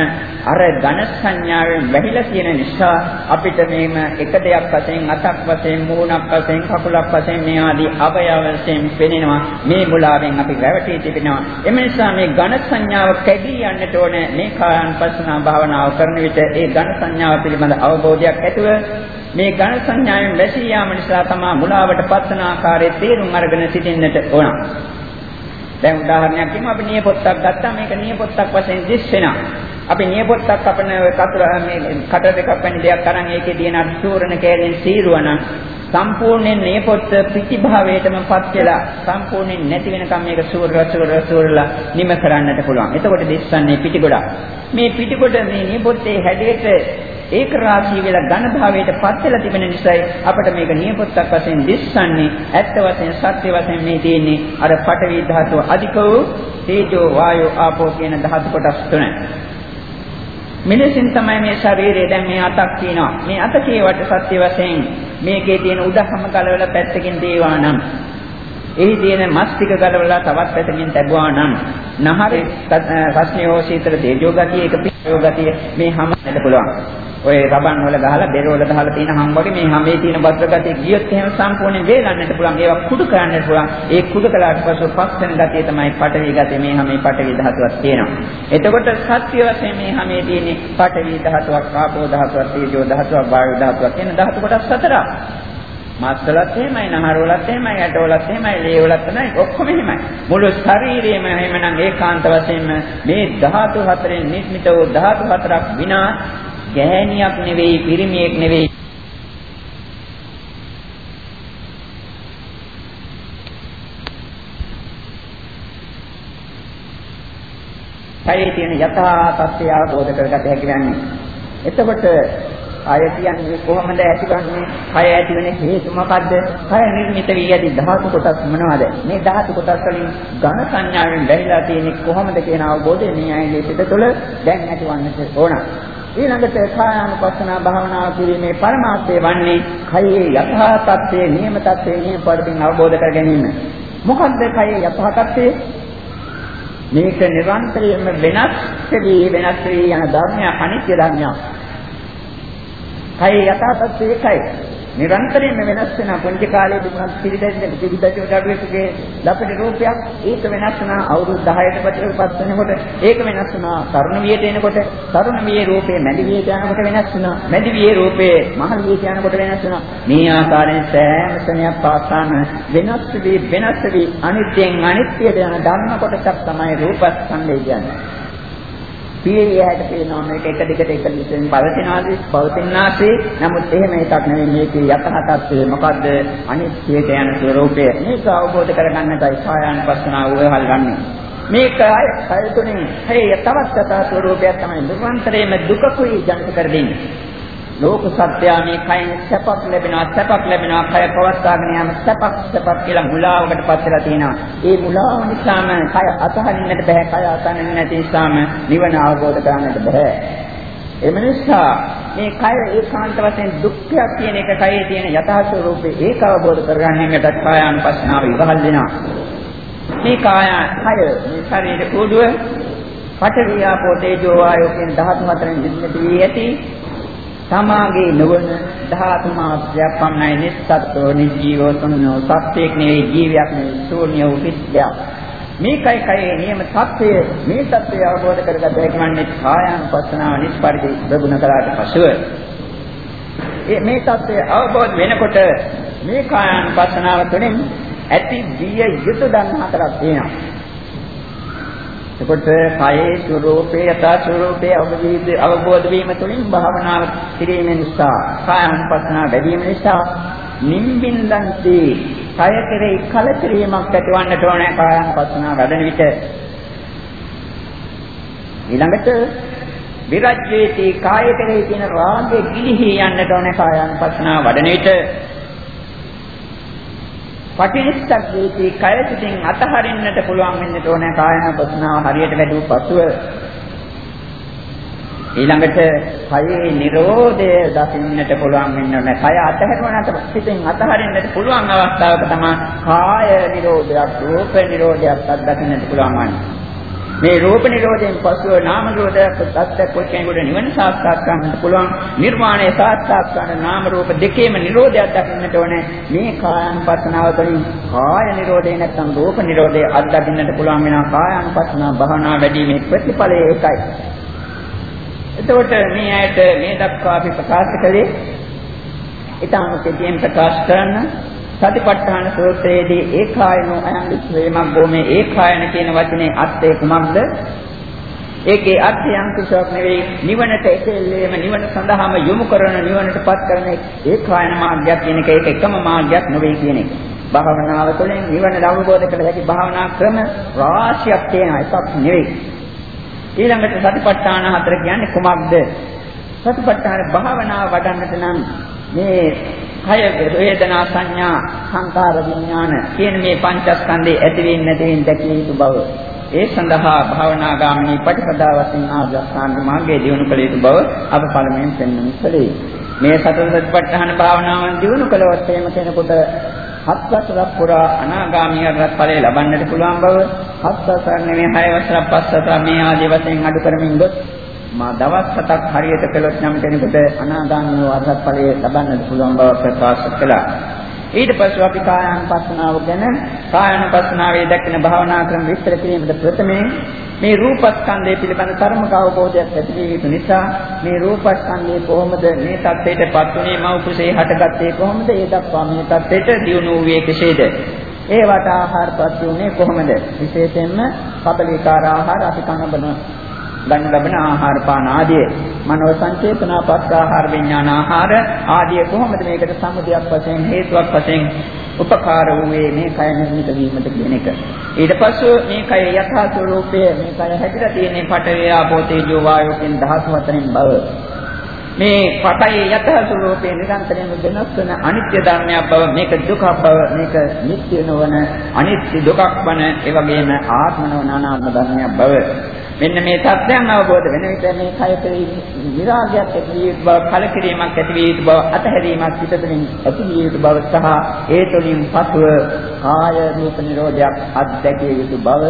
අර ඝන සංඥාවෙන් වැහිලා තියෙන නිසා අපිට මේම එක දෙයක් වශයෙන් අතක් වශයෙන් මූණක් වශයෙන් කකුලක් වශයෙන් මේ ආදී අවයව වශයෙන් පෙනෙනවා. මේ මුලාවෙන් අපි රැවටී තිබෙනවා. එම නිසා මේ ඝන සංඥාව කැඩී යන්නට ඕනේ. මේ කායanusasana භාවනාව කරන විට ඒ ඝන සංඥාව පිළිබඳ අවබෝධයක් ඇතුව මේ ඝන සංඥාවෙන් වැසී යාම නිසා තමයි මුලාවට පත්වන ආකාරයේ තේරුම් අරගෙන සිටින්නට ඕන. දැන් උදාහරණයක් කියමු අපි නියපොත්තක් ගත්තා මේක නියපොත්තක් වශයෙන් දිස් වෙනවා. අපි නියපොත්තක් අපන කතර මේ කට දෙකක් වැනි දෙයක් අරන් ඒකේ තියෙන අසූරණ කැලෙන් සීරුවනම් සම්පූර්ණයෙන් නියපොත්ත ප්‍රතිභාවයටමපත් වෙලා සම්පූර්ණයෙන් නැති වෙනකම් මේක සූර රසූර රසූරලා නිම කරන්නට පුළුවන්. එතකොට දිස්සන්නේ පිටිගොඩක්. මේ පිටිගොඩ මේ නියපොත්තේ හැඩයට ඒක රාශී වෙලා ඝන භාවයට පත් වෙලා තිබෙන නිසායි අපිට මේක නියපොත්තක් වශයෙන් දිස්සන්නේ ඇත්ත වශයෙන් සත්‍ය වශයෙන් මේ තියෙන්නේ අර පඨවි ධාතුව අධික වූ තේජෝ වායෝ ආපෝ කියන ධාතු කොටස් තුනයි. මෙලෙසින් තමයි මේ ශරීරයේ දැන් මේ අතක් තියෙනවා. මේ අත කියවට සත්‍ය වශයෙන් මේකේ තියෙන උදහම කලවල පැත්තකින් දේවා නම් එහි තියෙන මස් ටික ගලවලා තවත් පැත්තකින් තැබුවා නම් නහරේ රස්නේ හෝ සීතල තේජෝ ගතිය එක පියෝ ගතිය මේ හැම වෙන්න පුළුවන්. ඔය රබන් වල ගහලා බෙර වල ගහලා තියෙන හම් වගේ මේ හැමේ තියෙන භද්‍ර ගතිය ගියොත් එහෙම සම්පූර්ණයෙන් වේලන්නට පුළුවන්. ඒවා කුඩු කරන්නට පුළුවන්. ඒ කුඩු කළාට පස්සේ පස් වෙන ගතිය තමයි පටවි ගතිය මේ හැමේ පටවි ධාතුවක් තියෙනවා. එතකොට සත්‍ය වශයෙන් මේ හැමේ තියෙන පටවි ධාතුවක්, ආපෝ ධාතුවක්, තේජෝ ධාතුවක්, වායු ධාතුවක් කියන ධාතු කොටස් හතරක්. මස්වලත් එහෙමයි, නහරවලත් එහෙමයි, ඇටවලත් එහෙමයි, ලේවලත් එහෙමයි, ඔක්කොම එහෙමයි. මුළු ශරීරයම එහෙමනම් ඒකාන්ත වශයෙන්ම මේ ධාතු හතරෙන් නිර්මිත වූ ධාතු හතරක් විනා ගෑණියක් නෙවෙයි පිරිමියෙක් නෙවෙයි කයේ තියෙන යථා තත්ත්වය අවබෝධ කරගත හැකි වෙන්නේ. එතකොට කය කියන්නේ කොහොමද ඇතිවන්නේ? කය ඇති වෙන හේතු මොකද්ද? කය නිර්මිත වී ඇති ධාතු කොටස් මොනවද? මේ ධාතු කොටස් වලින් ඝන සංඥාවෙන් බැහැලා තියෙන්නේ කොහොමද කියන අවබෝධය මේ අයගේ පිට තුළ දැන් ඇතිවන්නට ඕන. ඊළඟට කායානුපස්සන භාවනාව කිරීමේ පරමාර්ථය වන්නේ කයේ යථා තත්ත්වයේ නියම තත්ත්වයේ නියම පරිදින් අවබෝධ කර ගැනීම. මොකද්ද කයේ යථා තත්ත්වය? මේක නිරන්තරයෙන්ම වෙනස් වෙවි වෙනස් වී යන ධර්මයක් අනිත්‍ය ධර්මයක්. කයේ යථා තත්ත්වය ඒකයි. නිරන්තරයෙන්ම වෙනස් වෙන පුංචි කාලේ තිබුණත් පිළිදැන්න පිළිදැච්ච දඩුවෙකුගේ ලපටි රූපයක් ඒක වෙනස් වුණා අවුරුදු 10කට පස්සෙ වෙනකොට. ඒක වෙනස් වුණා තරුණ වියට එනකොට. තරුණ වියේ රූපේ මැදි වියට යනකොට වෙනස් වුණා. මැදි වියේ රූපේ මහල් වියට යනකොට වෙනස් වුණා. මේ ආකාරයෙන් සෑම ක්ෂණයක් පාසාන වෙනස් වී වෙනස් වී අනිත්‍යයෙන් අනිත්‍යයට යන ධර්ම කොටසක් තමයි රූපස්කන්ධය කියන්නේ. පියවිය හැට පේනවා මේක එක දිගට එක දිගට පවතිනවාද? පවතිනාසේ. නමුත් එහෙම එකක් නෙවෙයි මේකේ යථා තත්ත්වය මොකද්ද? අනිත්‍යයට යන ස්වરૂපය. මේක අවබෝධ කරගන්නටයි කායානුපස්සනාව උවහල්වන්නේ. මේක අය තුනේ හේ තවත් යථා ස්වરૂපයක් තමයි. නිර්වන්තරයේම දුකකුයි ජනිත කර දෙන්නේ. ලෝක සත්‍යය මේ කයින් සැපක් ලැබෙනවා සැපක් ලැබෙනවා කය පවත්වාගෙන යන සැපක් සැපක් කියලා මුලාවකට පත් වෙලා තියෙනවා. ඒ මුලාව නිසාම කය අතහරින්නට බෑ. කය අතහරින්න නැති නිසාම නිවන අවබෝධ කරගන්නට බෑ. එම නිසා මේ කය ඒකාන්ත වශයෙන් දුක්ඛයක් කියන එක කයේ තියෙන යථා ස්වરૂපේ ඒක අවබෝධ කරගන්නට කායානුපස්සනාව ඉවහල් වෙනවා. මේ කාය කය මේ ශරීර කෝඩුව පඨවි ආපෝ තේජෝ වායෝ කියන ධාතු හතරෙන් නිර්මිත වී ඇති තමාගේ නොවන ධාතු මාත්‍රයක් පමණයි. නිස්සත්ත්ව නිජීවෝ සම්නෝ සත්‍යයක් නෙවෙයි ජීවියක් නෙවෙයි ශූන්‍ය වූ පිට්ඨයක් මේකයි කයේ නියම සත්‍යය. මේ සත්‍යය අවබෝධ කරගත හැකි වන්නේ කායાનුපස්සනාව නිස්පරිදි ප්‍රගුණ කරාට පසුව. මේ සත්‍යය අවබෝධ වෙනකොට මේ කායાનුපස්සනාව තුළින් ඇති විය යුතු ධර්ම හතරක් තියෙනවා. එතකොට කයේ ස්වરૂපේ යථා ස්වરૂපේ අවබෝධ වීම තුළින් භාවනාව කිරීම නිසා කායanusasana වැඩි වීම නිසා නිම්බින්දන්ති කය කෙරෙහි කලකිරීමක් ඇතිවන්නට ඕනේ කායanusasana වැඩෙන විට. ඊළඟට විරජ්‍යේති කාය කෙරෙහි තියෙන රාගය ගිලිහි යන්නට ඕනේ කායanusasana වඩන විට. පටිච්චසමුප්පාදයේ කය සිටින් අතහරින්නට පුළුවන් වෙන්නට ඕන කායන ප්‍රශ්නාව හරියට වැඩුව පසුව ඊළඟට කයේ Nirodhe දකින්නට පුළුවන් වෙන්න ඕනේ. කය අතහැරුණාට පිටින් අතහරින්නට පුළුවන් අවස්ථාවක තමයි කාය Nirodhayak, රූප Nirodhayak අත්දකින්නට පුළුවන් වන්නේ. මේ රූප නිරෝධයෙන් පසුව නාම නිරෝධයක් සත්‍යයක් කෙනෙකුට නිවන සාක්ෂාත් කරගන්නට පුළුවන්. නිර්වාණය සාක්ෂාත් කරන නාම රූප දෙකේම නිරෝධයක් දකින්නට ඕනේ. මේ කායानुපස්සනාව තුළින් කාය නිරෝධය නැත්නම් රූප නිරෝධය අත්දකින්නට පුළුවන් වෙනවා. කායानुපස්සනාව භාවනා වැඩිමේ ප්‍රතිඵලය ඒකයි එතකොට මේ ඇයට මේ දක්වා අපි ප්‍රකාශ කළේ ඊටාම කෙටියෙන් ප්‍රකාශ කරන්න සතිපට්ඨාන සූත්‍රයේදී ඒකායනෝ අයං විච්ඡේමක් ගෝමේ ඒකායන කියන වචනේ අර්ථය කුමක්ද? ඒකේ අර්ථය අංකුශයක් නෙවෙයි නිවනට එකෙල්ලේම නිවන සඳහාම යොමු කරන නිවනටපත් කරන ඒකායන මාර්ගයක් කියන එක ඒක එකම මාර්ගයක් නෙවෙයි කියන එක. භාවනාව තුළින් නිවන අවබෝධ කළ හැකි භාවනා ක්‍රම රාශියක් තියෙනවා එකක් නෙවෙයි. ඊළඟට සතිපට්ඨාන හතර කියන්නේ කුමක්ද? සතිපට්ඨාන භාවනාව වඩන්නට නම් මේ කය වේදනා සංඥා සංකාර විඥාන කියන මේ පංචස්කන්ධේ ඇතිවෙන්නේ නැතිවෙන්නේ දැකිය යුතු බව. ඒ සඳහා භාවනා ගාමිනී පටිපදා වශයෙන් ආගස්ථාන මාර්ගයේ දිනු කළ යුතු බව අප පළමුවෙන් පෙන්වන්න කලේ මේ සතර සතිපට්ඨාන භාවනාවන් දිනු කළොත් එහෙම කෙනෙකුට හත් වසරක් පුරා අනාගාමී අරහත් ඵලය ලබන්නට පුළුවන් බව හත් වසර නෙමෙයි හය වසරක් පස් වසරක් මේ ආදී වශයෙන් අඩු කරමින් ගොස් මා දවස් හතක් හරියට කළොත් නම් කෙනෙකුට අනාගාමී වාසත් ඵලයේ ලබන්නට පුළුවන් බව ප්‍රකාශ කළා. ඊට පස්ව අපි කායાનුපස්සනාව ගැන කායાનුපස්සනාවේ දක්වන භාවනා ක්‍රම විස්තර කිරීමද ප්‍රථමයෙන් මේ රූපස්කන්ධය පිළිබඳ ධර්මක අවබෝධයක් ඇති වී යුතු නිසා මේ රූපස්කන්ධය කොහොමද මේ தත්ත්වයටපත් වුනේ මව කුසේ හටගත්තේ කොහොමද ඒ දක්වා මේ தත්ත්වයට දියුණු වූයේ කෙසේද ඒවට ආහාරපත් වුනේ කොහොමද විශේෂයෙන්ම කබලිකාර ආහාර අපි කන බන ගන්න ලබන ආහාර පාන ආදී මනෝ සංචේතන පස්කාහාර විඥාන ආහාර ආදී කොහොමද මේකට සම්මුතියක් වශයෙන් හේතුවක් වශයෙන් උපකාර වූයේ මේ කය නිර්මිත වීමට කියන එක. ඊට පස්ව මේ කය යථා ස්වરૂපය මේ කය හැදිලා තියෙන පඨවි ආපෝ තේජෝ වායෝ කියන ධාතු හතරෙන් බව. මේ පඨයේ යථා ස්වરૂපේ නිරන්තරයෙන් වෙනස් වෙන අනිත්‍ය ධර්මයක් බව මේක දුකක් බව මේක නිත්‍ය නොවන අනිත්‍ය දුකක් වන ඒ වගේම ආත්ම නොවන අනාත්ම ධර්මයක් බව. මෙන්න මේ தත්යන් අවබෝධ වෙන විට මේ කය කෙරෙහි විරාගයක් ඇති විය යුතු බව, කලකිරීමක් ඇති විය යුතු බව, අතහැරීමක් පිටතලින් ඇති විය යුතු බව සහ ඒ තුළින් පසුව කාය රූප නිරෝධයක් අත්දැකිය යුතු බව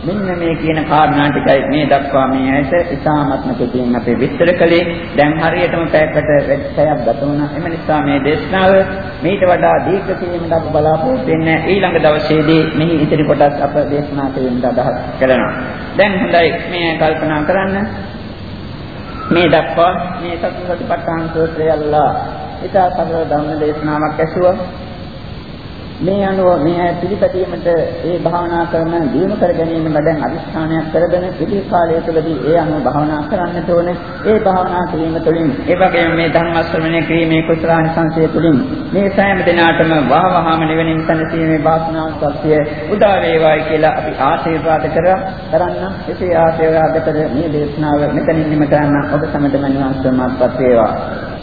මෙන්න මේ කියන කාරණා ටිකයි මේ දක්වා මේ ඇයට ඉතාමත්ම කෙටියෙන් අපි විස්තර කළේ. දැන් හරියටම පැයකට වැඩිසයක් ගත වුණා. එම නිසා මේ දේශනාව මීට වඩා දීර්ඝ කිරීමට අප බලාපොරොත්තු වෙන්නේ ඊළඟ දවසේදී මෙහි ඉතිරි කොටස් අප දේශනා කිරීමට අදහස් කරනවා. දැන් හොඳයි මේ කල්පනා කරන්න. මේ දක්වා මේ සතරපට්ඨාන සූත්‍රය අල්ලා ඊට සමග ධම්ම දේශනාවක් ඇසුවා. මේ අනුව මේ අය පිළිපැදීමට ඒ භාවනා කරන දිනු කර ගැනීමට දැන් අදිස්ථානයක් කරගෙන පිළි කාලය තුළදී ඒ අනුව භාවනා කරන්නට ඕනේ. ඒ භාවනා කිරීම තුළින් ඒ වගේම මේ ධර්ම ශ්‍රවණය කිරීමේ කුසලාන සංසය තුළින් මේ සෑම දිනාටම වහවහාම නිවෙනින් තනසීමේ වාසනාව සත්‍ය උදා වේවායි කියලා අපි ආශිර්වාද කරන්න. එසේ ආශිර්වාද කර මේ දේශනාව මෙතනින් නිම කරන්න ඔබ සමගම නිවන් සමාප්පත් වේවා.